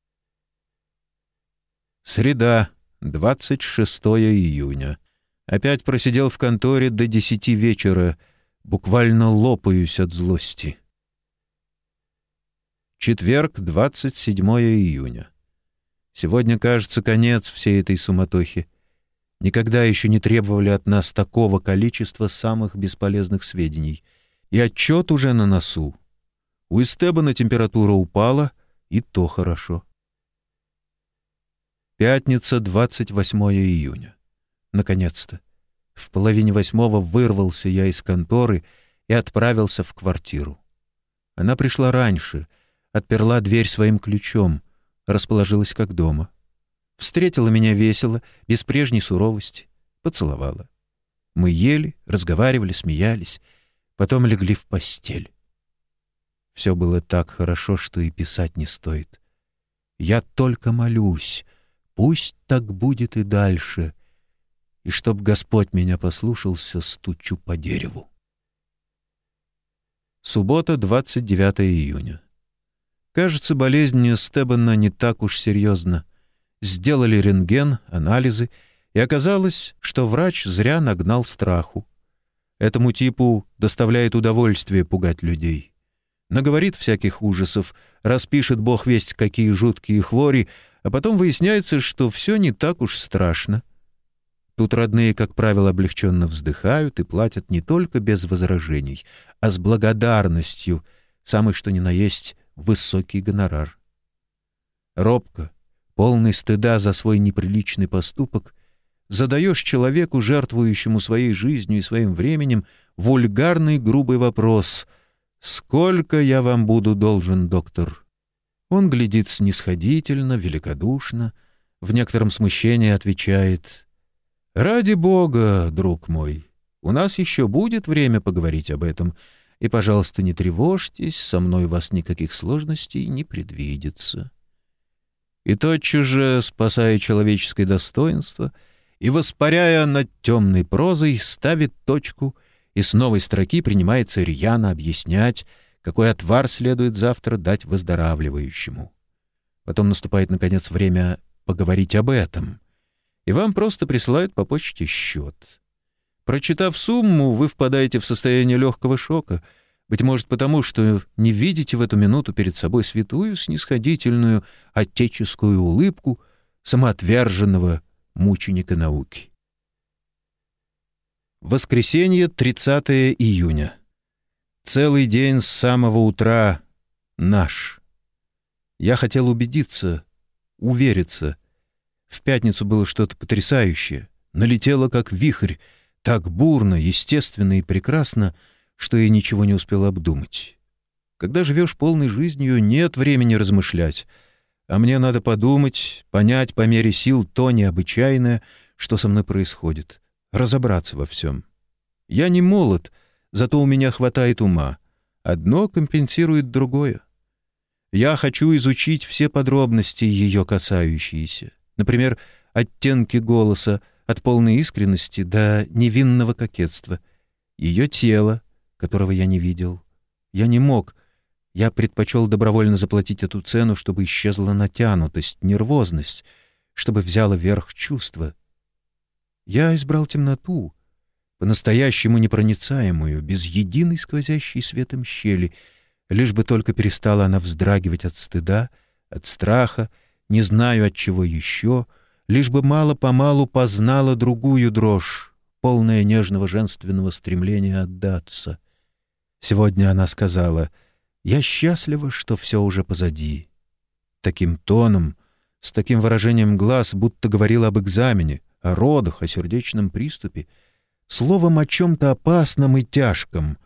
Speaker 1: Среда, 26 июня. Опять просидел в конторе до десяти вечера, буквально лопаюсь от злости. Четверг, 27 июня. Сегодня, кажется, конец всей этой суматохи. Никогда еще не требовали от нас такого количества самых бесполезных сведений. И отчет уже на носу. У Эстебана температура упала, и то хорошо. Пятница, 28 июня. Наконец-то. В половине восьмого вырвался я из конторы и отправился в квартиру. Она пришла раньше — отперла дверь своим ключом, расположилась как дома. Встретила меня весело, без прежней суровости, поцеловала. Мы ели, разговаривали, смеялись, потом легли в постель. Все было так хорошо, что и писать не стоит. Я только молюсь, пусть так будет и дальше, и чтоб Господь меня послушался, стучу по дереву. Суббота, 29 июня. Кажется, болезнь Стебана не так уж серьезна. Сделали рентген, анализы, и оказалось, что врач зря нагнал страху. Этому типу доставляет удовольствие пугать людей. Наговорит всяких ужасов, распишет бог весть какие жуткие хвори, а потом выясняется, что все не так уж страшно. Тут родные, как правило, облегченно вздыхают и платят не только без возражений, а с благодарностью, самый что ни на есть высокий гонорар. Робко, полный стыда за свой неприличный поступок, задаешь человеку, жертвующему своей жизнью и своим временем, вульгарный грубый вопрос «Сколько я вам буду должен, доктор?» Он глядит снисходительно, великодушно, в некотором смущении отвечает Ради бога, друг мой, у нас еще будет время поговорить об этом, и, пожалуйста, не тревожьтесь, со мной у вас никаких сложностей не предвидится. И тотчас же, спасая человеческое достоинство и воспаряя над темной прозой, ставит точку и с новой строки принимается рьяно объяснять, какой отвар следует завтра дать выздоравливающему. Потом наступает, наконец, время поговорить об этом. И вам просто присылают по почте счет. Прочитав сумму, вы впадаете в состояние легкого шока, быть может потому, что не видите в эту минуту перед собой святую, снисходительную, отеческую улыбку самоотверженного мученика науки. Воскресенье, 30 июня. Целый день с самого утра наш. Я хотел убедиться, увериться. В пятницу было что-то потрясающее. Налетело как вихрь, так бурно, естественно и прекрасно, что я ничего не успел обдумать. Когда живешь полной жизнью, нет времени размышлять, а мне надо подумать, понять по мере сил то необычайное, что со мной происходит, разобраться во всем. Я не молод, зато у меня хватает ума. Одно компенсирует другое. Я хочу изучить все подробности ее касающиеся. Например, оттенки голоса от полной искренности до невинного кокетства. Ее тело, которого я не видел. Я не мог. Я предпочел добровольно заплатить эту цену, чтобы исчезла натянутость, нервозность, чтобы взяло верх чувство. Я избрал темноту — по-настоящему непроницаемую, без единой сквозящей светом щели, лишь бы только перестала она вздрагивать от стыда, от страха, не знаю от чего еще, лишь бы мало-помалу познала другую дрожь, полная нежного женственного стремления отдаться. Сегодня она сказала «Я счастлива, что все уже позади». Таким тоном, с таким выражением глаз, будто говорила об экзамене, о родах, о сердечном приступе — словом о чем-то опасном и тяжком.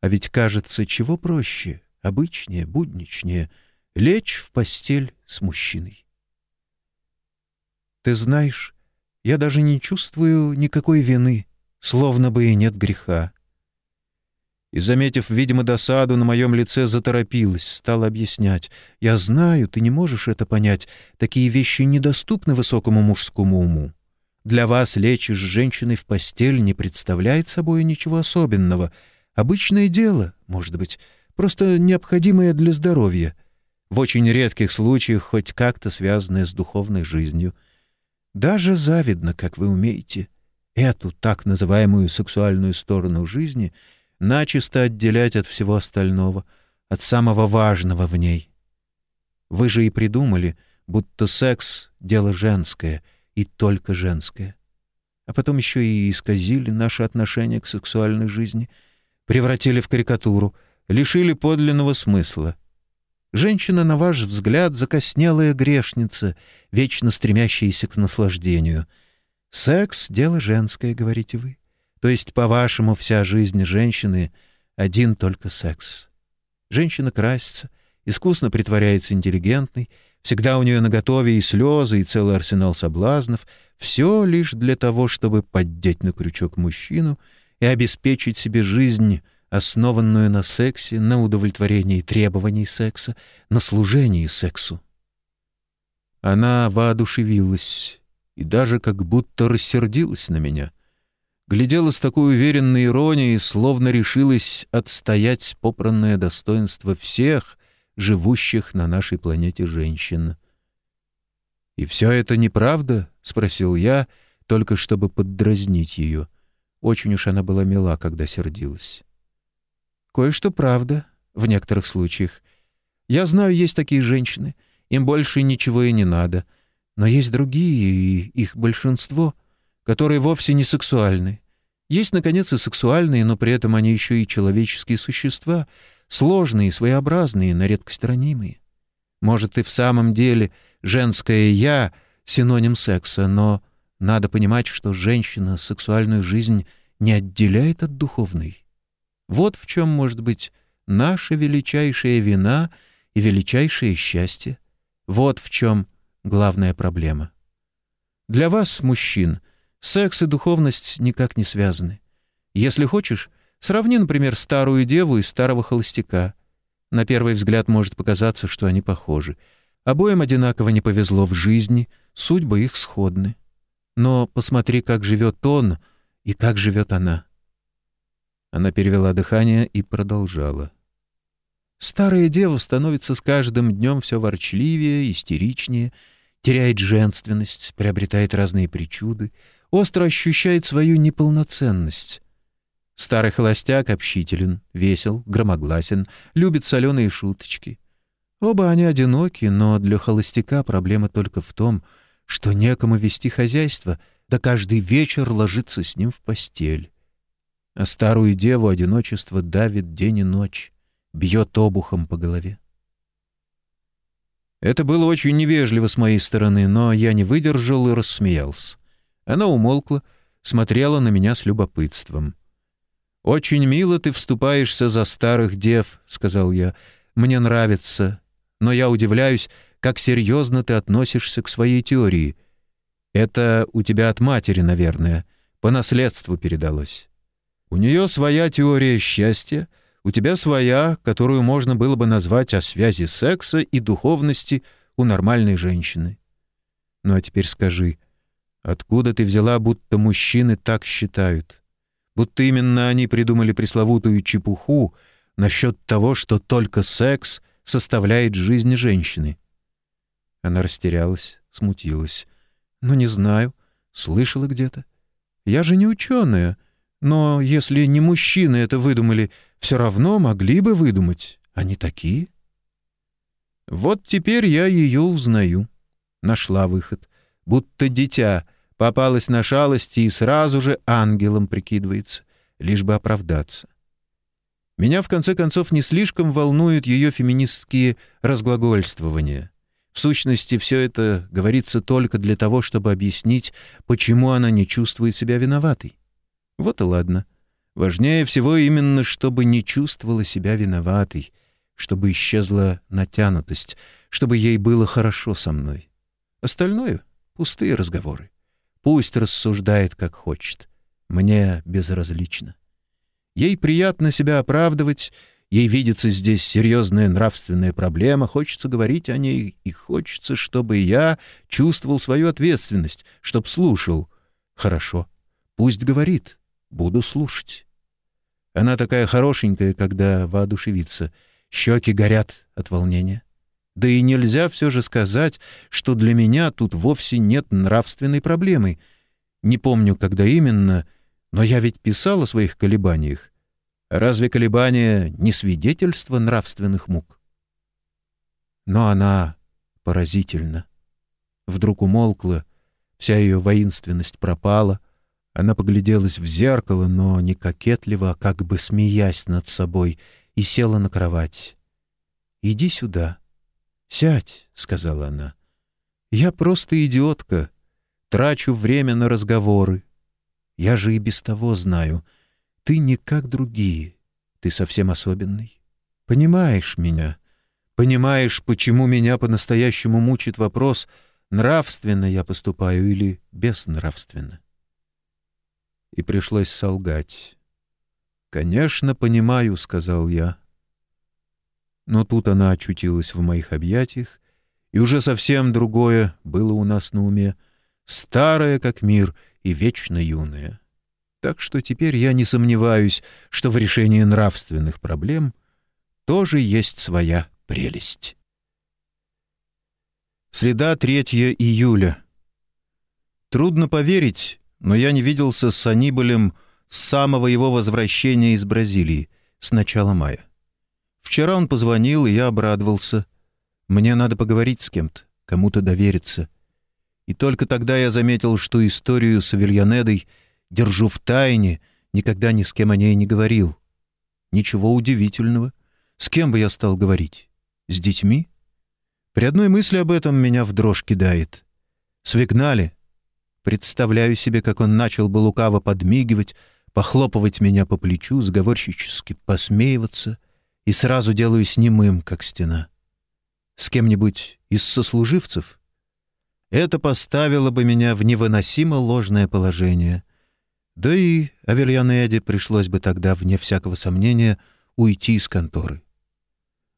Speaker 1: А ведь, кажется, чего проще, обычнее, будничнее — лечь в постель с мужчиной. Ты знаешь, я даже не чувствую никакой вины, словно бы и нет греха. И, заметив, видимо, досаду на моем лице, заторопилась, стала объяснять. «Я знаю, ты не можешь это понять. Такие вещи недоступны высокому мужскому уму. Для вас лечь с женщиной в постель не представляет собой ничего особенного. Обычное дело, может быть, просто необходимое для здоровья. В очень редких случаях хоть как-то связанное с духовной жизнью. Даже завидно, как вы умеете, эту так называемую сексуальную сторону жизни начисто отделять от всего остального, от самого важного в ней. Вы же и придумали, будто секс — дело женское — и только женское. А потом еще и исказили наше отношение к сексуальной жизни, превратили в карикатуру, лишили подлинного смысла. Женщина, на ваш взгляд, закоснелая грешница, вечно стремящаяся к наслаждению. Секс — дело женское, говорите вы. То есть, по-вашему, вся жизнь женщины — один только секс. Женщина красится, искусно притворяется интеллигентной, Всегда у нее наготове и слезы, и целый арсенал соблазнов. Все лишь для того, чтобы поддеть на крючок мужчину и обеспечить себе жизнь, основанную на сексе, на удовлетворении требований секса, на служении сексу. Она воодушевилась и даже как будто рассердилась на меня. Глядела с такой уверенной иронией, словно решилась отстоять попранное достоинство всех — живущих на нашей планете женщин. «И все это неправда?» — спросил я, только чтобы поддразнить ее. Очень уж она была мила, когда сердилась. «Кое-что правда, в некоторых случаях. Я знаю, есть такие женщины, им больше ничего и не надо. Но есть другие, и их большинство, которые вовсе не сексуальны. Есть, наконец, и сексуальные, но при этом они еще и человеческие существа — сложные, своеобразные, на редкость ранимые. Может, и в самом деле женское «я» — синоним секса, но надо понимать, что женщина сексуальную жизнь не отделяет от духовной. Вот в чем может быть наша величайшая вина и величайшее счастье. Вот в чем главная проблема. Для вас, мужчин, Секс и духовность никак не связаны. Если хочешь, сравни, например, старую деву и старого холостяка. На первый взгляд может показаться, что они похожи. Обоим одинаково не повезло в жизни, судьбы их сходны. Но посмотри, как живет он и как живет она. Она перевела дыхание и продолжала. Старая дева становится с каждым днем все ворчливее, истеричнее, теряет женственность, приобретает разные причуды, остро ощущает свою неполноценность. Старый холостяк общителен, весел, громогласен, любит соленые шуточки. Оба они одиноки, но для холостяка проблема только в том, что некому вести хозяйство, да каждый вечер ложиться с ним в постель. А старую деву одиночество давит день и ночь, бьет обухом по голове. Это было очень невежливо с моей стороны, но я не выдержал и рассмеялся. Она умолкла, смотрела на меня с любопытством. «Очень мило ты вступаешься за старых дев», — сказал я. «Мне нравится, но я удивляюсь, как серьезно ты относишься к своей теории. Это у тебя от матери, наверное, по наследству передалось. У нее своя теория счастья, у тебя своя, которую можно было бы назвать о связи секса и духовности у нормальной женщины. Ну а теперь скажи, откуда ты взяла, будто мужчины так считают? Будто именно они придумали пресловутую чепуху насчет того, что только секс составляет жизнь женщины. Она растерялась, смутилась. «Ну, не знаю. Слышала где-то. Я же не ученая. Но если не мужчины это выдумали, все равно могли бы выдумать. Они такие». Вот теперь я ее узнаю. Нашла выход. Будто дитя попалась на шалости и сразу же ангелом прикидывается, лишь бы оправдаться. Меня, в конце концов, не слишком волнуют ее феминистские разглагольствования. В сущности, все это говорится только для того, чтобы объяснить, почему она не чувствует себя виноватой. Вот и ладно. Важнее всего именно, чтобы не чувствовала себя виноватой, чтобы исчезла натянутость, чтобы ей было хорошо со мной. Остальное — пустые разговоры. Пусть рассуждает, как хочет. Мне безразлично. Ей приятно себя оправдывать — Ей видится здесь серьезная нравственная проблема, хочется говорить о ней, и хочется, чтобы я чувствовал свою ответственность, чтоб слушал. Хорошо, пусть говорит, буду слушать. Она такая хорошенькая, когда воодушевится, щеки горят от волнения. Да и нельзя все же сказать, что для меня тут вовсе нет нравственной проблемы. Не помню, когда именно, но я ведь писал о своих колебаниях. Разве колебания не свидетельство нравственных мук? Но она поразительна. Вдруг умолкла, вся ее воинственность пропала. Она погляделась в зеркало, но не кокетливо, а как бы смеясь над собой, и села на кровать. «Иди сюда. Сядь», — сказала она. «Я просто идиотка. Трачу время на разговоры. Я же и без того знаю — ты не как другие. Ты совсем особенный. Понимаешь меня. Понимаешь, почему меня по-настоящему мучит вопрос, нравственно я поступаю или безнравственно. И пришлось солгать. «Конечно, понимаю», — сказал я. Но тут она очутилась в моих объятиях, и уже совсем другое было у нас на уме, старое как мир и вечно юное. Так что теперь я не сомневаюсь, что в решении нравственных проблем тоже есть своя прелесть. Среда 3 июля. Трудно поверить, но я не виделся с Анибалем с самого его возвращения из Бразилии, с начала мая. Вчера он позвонил, и я обрадовался. Мне надо поговорить с кем-то, кому-то довериться. И только тогда я заметил, что историю с Авельянедой — держу в тайне, никогда ни с кем о ней не говорил. Ничего удивительного. С кем бы я стал говорить? С детьми? При одной мысли об этом меня в дрожь кидает. Свигнали. Представляю себе, как он начал бы лукаво подмигивать, похлопывать меня по плечу, сговорщически посмеиваться, и сразу делаюсь немым, как стена. С кем-нибудь из сослуживцев? это поставило бы меня в невыносимо ложное положение. Да и Авельянеде пришлось бы тогда, вне всякого сомнения, уйти из конторы.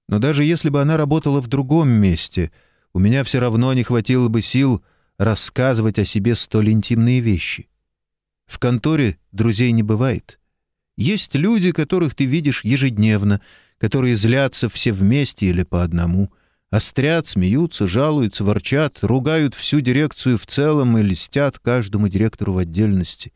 Speaker 1: Но даже если бы она работала в другом месте, у меня все равно не хватило бы сил рассказывать о себе столь интимные вещи. В конторе друзей не бывает. Есть люди, которых ты видишь ежедневно, которые злятся все вместе или по одному, острят, смеются, жалуются, ворчат, ругают всю дирекцию в целом и льстят каждому директору в отдельности.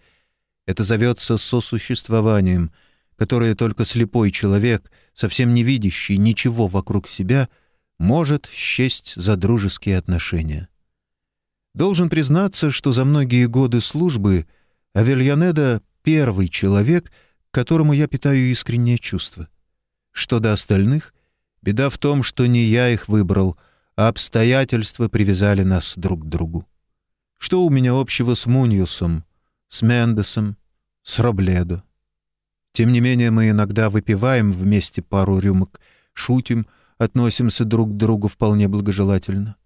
Speaker 1: Это зовется сосуществованием, которое только слепой человек, совсем не видящий ничего вокруг себя, может счесть за дружеские отношения. Должен признаться, что за многие годы службы Авельянеда — первый человек, к которому я питаю искреннее чувство. Что до остальных, беда в том, что не я их выбрал, а обстоятельства привязали нас друг к другу. Что у меня общего с Муньюсом, с Мендесом, с Робледо? Тем не менее, мы иногда выпиваем вместе пару рюмок, шутим, относимся друг к другу вполне благожелательно.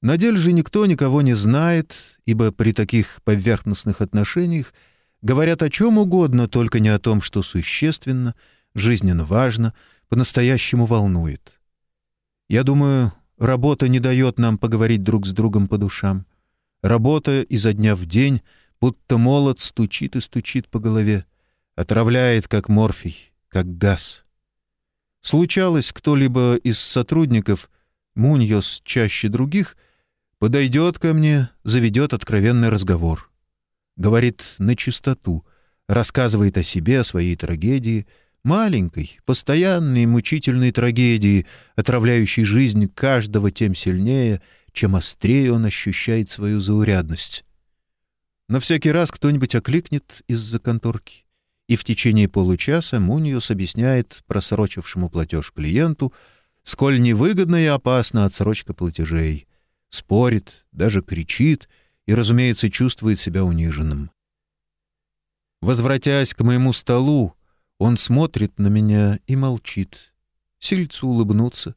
Speaker 1: На деле же никто никого не знает, ибо при таких поверхностных отношениях говорят о чем угодно, только не о том, что существенно, жизненно важно, по-настоящему волнует. Я думаю, работа не дает нам поговорить друг с другом по душам. Работа изо дня в день, будто молот стучит и стучит по голове, отравляет, как морфий, как газ. Случалось, кто-либо из сотрудников, Муньос чаще других — Подойдет ко мне, заведет откровенный разговор. Говорит на чистоту, рассказывает о себе, о своей трагедии, маленькой, постоянной, мучительной трагедии, отравляющей жизнь каждого тем сильнее, чем острее он ощущает свою заурядность. На всякий раз кто-нибудь окликнет из-за конторки, и в течение получаса Муниус объясняет просрочившему платеж клиенту, сколь невыгодна и опасна отсрочка платежей спорит, даже кричит и, разумеется, чувствует себя униженным. Возвратясь к моему столу, он смотрит на меня и молчит. Сильцу улыбнуться,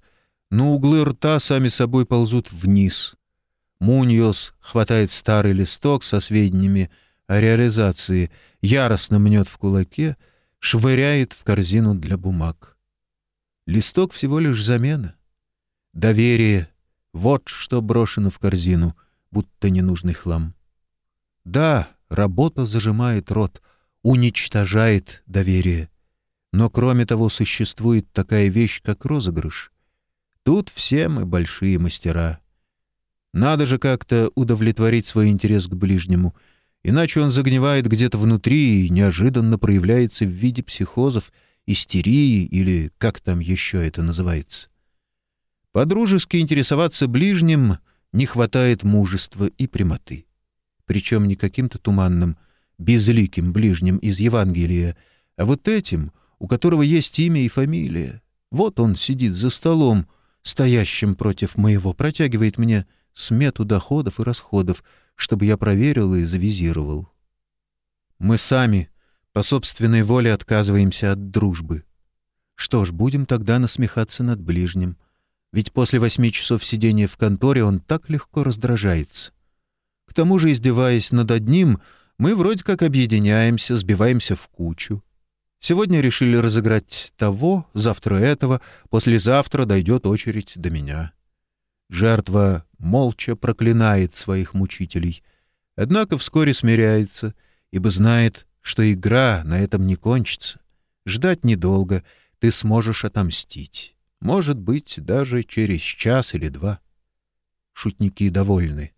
Speaker 1: но углы рта сами собой ползут вниз. Муньос хватает старый листок со сведениями о реализации, яростно мнет в кулаке, швыряет в корзину для бумаг. Листок всего лишь замена. Доверие вот что брошено в корзину, будто ненужный хлам. Да, работа зажимает рот, уничтожает доверие. Но кроме того существует такая вещь, как розыгрыш. Тут все мы большие мастера. Надо же как-то удовлетворить свой интерес к ближнему, иначе он загнивает где-то внутри и неожиданно проявляется в виде психозов, истерии или как там еще это называется. Подружески интересоваться ближним не хватает мужества и прямоты. Причем не каким-то туманным, безликим ближним из Евангелия, а вот этим, у которого есть имя и фамилия. Вот он сидит за столом, стоящим против моего, протягивает мне смету доходов и расходов, чтобы я проверил и завизировал. Мы сами по собственной воле отказываемся от дружбы. Что ж, будем тогда насмехаться над ближним — ведь после восьми часов сидения в конторе он так легко раздражается. К тому же, издеваясь над одним, мы вроде как объединяемся, сбиваемся в кучу. Сегодня решили разыграть того, завтра этого, послезавтра дойдет очередь до меня. Жертва молча проклинает своих мучителей, однако вскоре смиряется, ибо знает, что игра на этом не кончится. Ждать недолго, ты сможешь отомстить. Может быть, даже через час или два. Шутники довольны.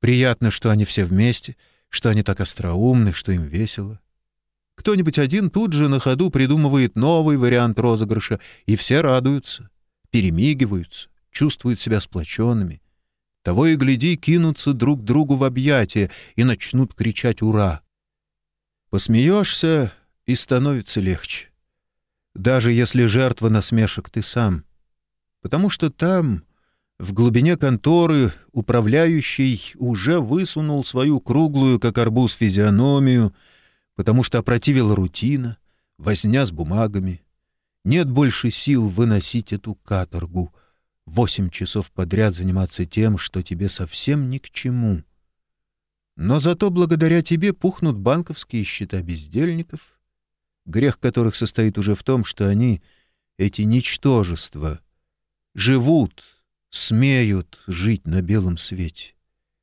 Speaker 1: Приятно, что они все вместе, что они так остроумны, что им весело. Кто-нибудь один тут же на ходу придумывает новый вариант розыгрыша, и все радуются, перемигиваются, чувствуют себя сплоченными. Того и гляди, кинутся друг другу в объятия и начнут кричать «Ура!». Посмеешься, и становится легче даже если жертва насмешек ты сам. Потому что там, в глубине конторы, управляющий уже высунул свою круглую, как арбуз, физиономию, потому что опротивила рутина, возня с бумагами. Нет больше сил выносить эту каторгу. восемь часов подряд заниматься тем, что тебе совсем ни к чему. Но зато благодаря тебе пухнут банковские счета бездельников, грех которых состоит уже в том, что они, эти ничтожества, живут, смеют жить на белом свете,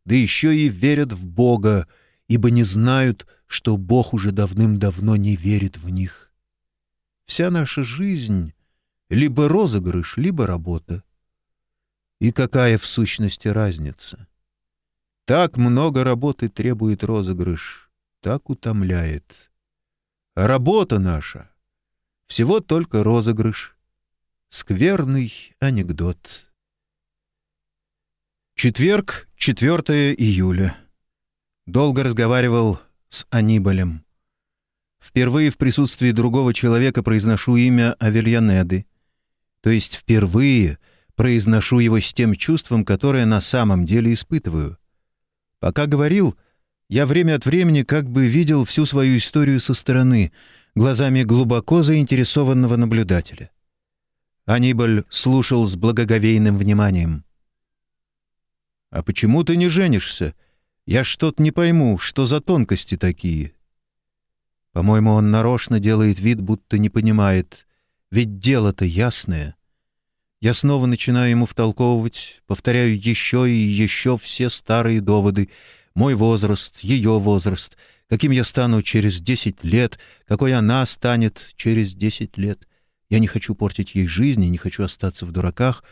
Speaker 1: да еще и верят в Бога, ибо не знают, что Бог уже давным-давно не верит в них. Вся наша жизнь — либо розыгрыш, либо работа. И какая в сущности разница? Так много работы требует розыгрыш, так утомляет. Работа наша — всего только розыгрыш. Скверный анекдот. Четверг, 4 июля. Долго разговаривал с Анибалем. Впервые в присутствии другого человека произношу имя Авельянеды. То есть впервые произношу его с тем чувством, которое на самом деле испытываю. Пока говорил, я время от времени как бы видел всю свою историю со стороны, глазами глубоко заинтересованного наблюдателя. Анибаль слушал с благоговейным вниманием. «А почему ты не женишься? Я что-то не пойму, что за тонкости такие?» По-моему, он нарочно делает вид, будто не понимает. Ведь дело-то ясное. Я снова начинаю ему втолковывать, повторяю еще и еще все старые доводы. Мой возраст, ее возраст, каким я стану через десять лет, какой она станет через десять лет. Я не хочу портить ей жизнь и не хочу остаться в дураках,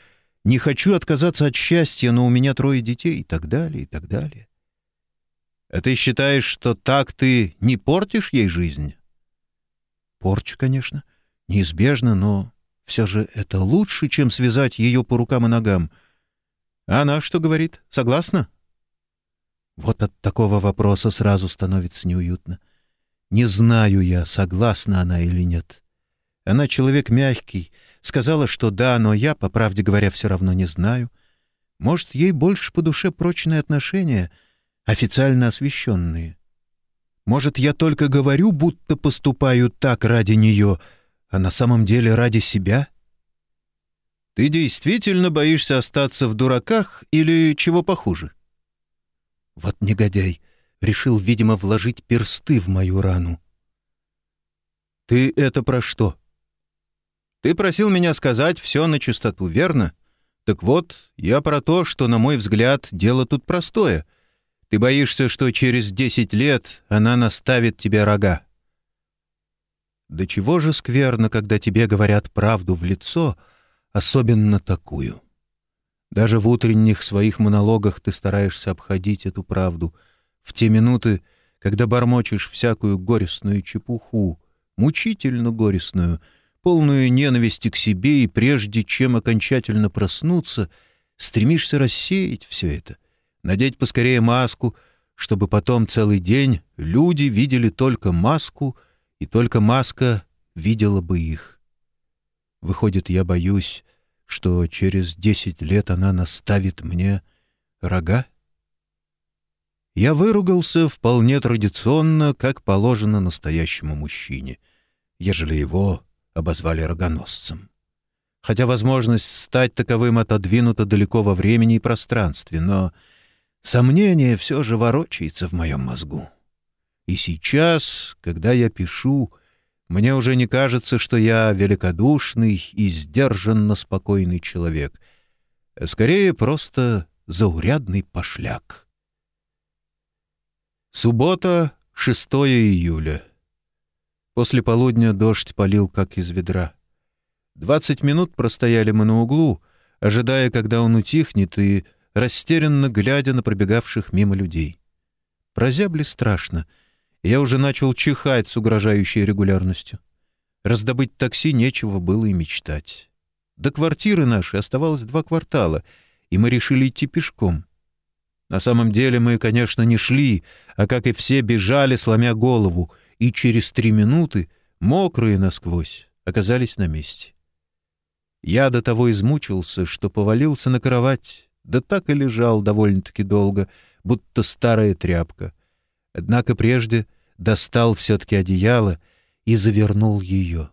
Speaker 1: не хочу отказаться от счастья, но у меня трое детей и так далее, и так далее. А ты считаешь, что так ты не портишь ей жизнь? Порчу, конечно. Неизбежно, но все же это лучше, чем связать ее по рукам и ногам. А она что говорит? Согласна? Вот от такого вопроса сразу становится неуютно. Не знаю я, согласна она или нет. Она человек мягкий, сказала, что да, но я, по правде говоря, все равно не знаю. Может, ей больше по душе прочные отношения — официально освященные. Может, я только говорю, будто поступаю так ради нее, а на самом деле ради себя? Ты действительно боишься остаться в дураках или чего похуже? Вот негодяй решил, видимо, вложить персты в мою рану. Ты это про что? Ты просил меня сказать все на чистоту, верно? Так вот, я про то, что, на мой взгляд, дело тут простое — ты боишься, что через десять лет она наставит тебе рога. Да чего же скверно, когда тебе говорят правду в лицо, особенно такую. Даже в утренних своих монологах ты стараешься обходить эту правду. В те минуты, когда бормочешь всякую горестную чепуху, мучительно горестную, полную ненависти к себе и прежде чем окончательно проснуться, стремишься рассеять все это, надеть поскорее маску, чтобы потом целый день люди видели только маску, и только маска видела бы их. Выходит, я боюсь, что через десять лет она наставит мне рога? Я выругался вполне традиционно, как положено настоящему мужчине, ежели его обозвали рогоносцем. Хотя возможность стать таковым отодвинута далеко во времени и пространстве, но Сомнение все же ворочается в моем мозгу. И сейчас, когда я пишу, мне уже не кажется, что я великодушный и сдержанно спокойный человек, а скорее просто заурядный пошляк. Суббота, 6 июля. После полудня дождь полил, как из ведра. Двадцать минут простояли мы на углу, ожидая, когда он утихнет, и растерянно глядя на пробегавших мимо людей. Прозябли страшно. Я уже начал чихать с угрожающей регулярностью. Раздобыть такси нечего было и мечтать. До квартиры нашей оставалось два квартала, и мы решили идти пешком. На самом деле мы, конечно, не шли, а, как и все, бежали, сломя голову, и через три минуты, мокрые насквозь, оказались на месте. Я до того измучился, что повалился на кровать, да так и лежал довольно-таки долго, будто старая тряпка. Однако прежде достал все-таки одеяло и завернул ее.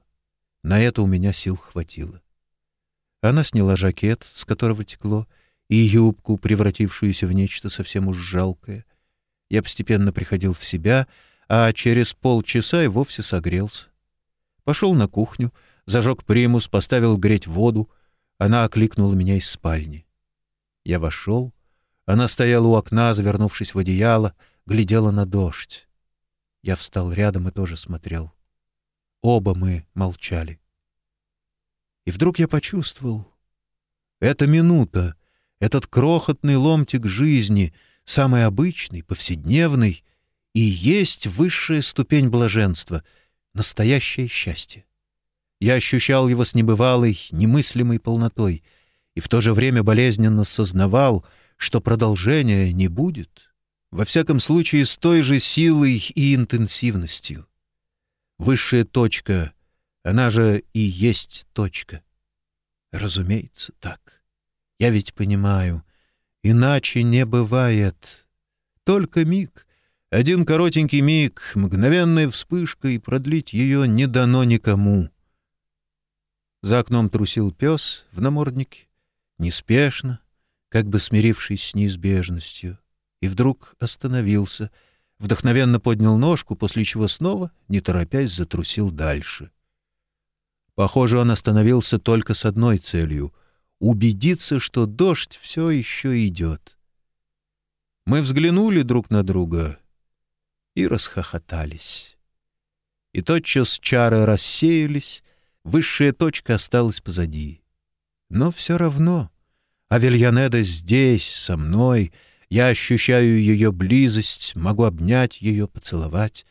Speaker 1: На это у меня сил хватило. Она сняла жакет, с которого текло, и юбку, превратившуюся в нечто совсем уж жалкое. Я постепенно приходил в себя, а через полчаса и вовсе согрелся. Пошел на кухню, зажег примус, поставил греть воду. Она окликнула меня из спальни. Я вошел. Она стояла у окна, завернувшись в одеяло, глядела на дождь. Я встал рядом и тоже смотрел. Оба мы молчали. И вдруг я почувствовал. Эта минута, этот крохотный ломтик жизни, самый обычный, повседневный, и есть высшая ступень блаженства, настоящее счастье. Я ощущал его с небывалой, немыслимой полнотой и в то же время болезненно сознавал, что продолжения не будет, во всяком случае с той же силой и интенсивностью. Высшая точка, она же и есть точка. Разумеется, так. Я ведь понимаю, иначе не бывает. Только миг, один коротенький миг, мгновенная вспышка, и продлить ее не дано никому. За окном трусил пес в наморднике, неспешно, как бы смирившись с неизбежностью, и вдруг остановился — вдохновенно поднял ножку, после чего снова, не торопясь, затрусил дальше. Похоже, он остановился только с одной целью — убедиться, что дождь все еще идет. Мы взглянули друг на друга и расхохотались. И тотчас чары рассеялись, высшая точка осталась позади. Но все равно Авельянеда здесь, со мной — я ощущаю ее близость, могу обнять ее, поцеловать.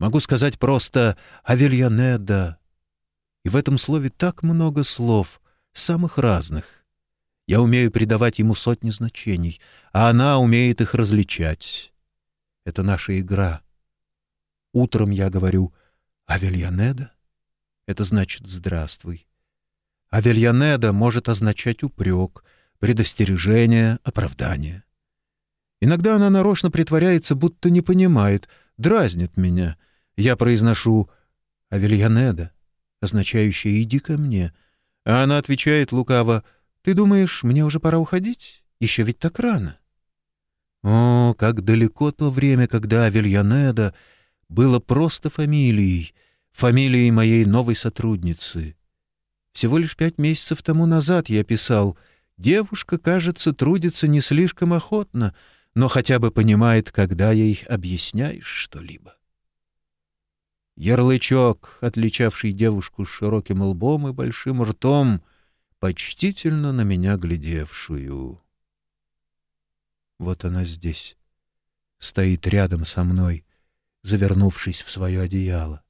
Speaker 1: Могу сказать просто «Авельянеда». И в этом слове так много слов, самых разных. Я умею придавать ему сотни значений, а она умеет их различать. Это наша игра. Утром я говорю «Авельянеда» — это значит «здравствуй». Авельянеда может означать упрек, предостережение, оправдание. Иногда она нарочно притворяется, будто не понимает, дразнит меня. Я произношу «Авельянеда», означающее «иди ко мне». А она отвечает лукаво «Ты думаешь, мне уже пора уходить? Еще ведь так рано». О, как далеко то время, когда Авельянеда было просто фамилией, фамилией моей новой сотрудницы. Всего лишь пять месяцев тому назад я писал «Девушка, кажется, трудится не слишком охотно», но хотя бы понимает, когда ей объясняешь что-либо. Ярлычок, отличавший девушку с широким лбом и большим ртом, почтительно на меня глядевшую. Вот она здесь, стоит рядом со мной, завернувшись в свое одеяло.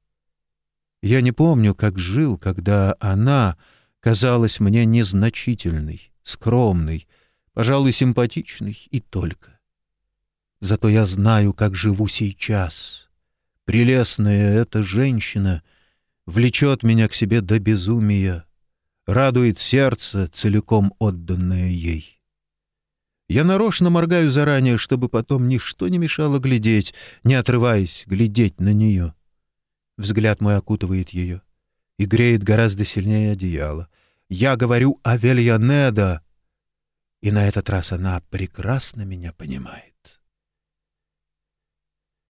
Speaker 1: Я не помню, как жил, когда она казалась мне незначительной, скромной, пожалуй, симпатичной и только. Зато я знаю, как живу сейчас. Прелестная эта женщина влечет меня к себе до безумия, радует сердце, целиком отданное ей. Я нарочно моргаю заранее, чтобы потом ничто не мешало глядеть, не отрываясь, глядеть на нее. Взгляд мой окутывает ее и греет гораздо сильнее одеяла. Я говорю о Вельянеда, и на этот раз она прекрасно меня понимает.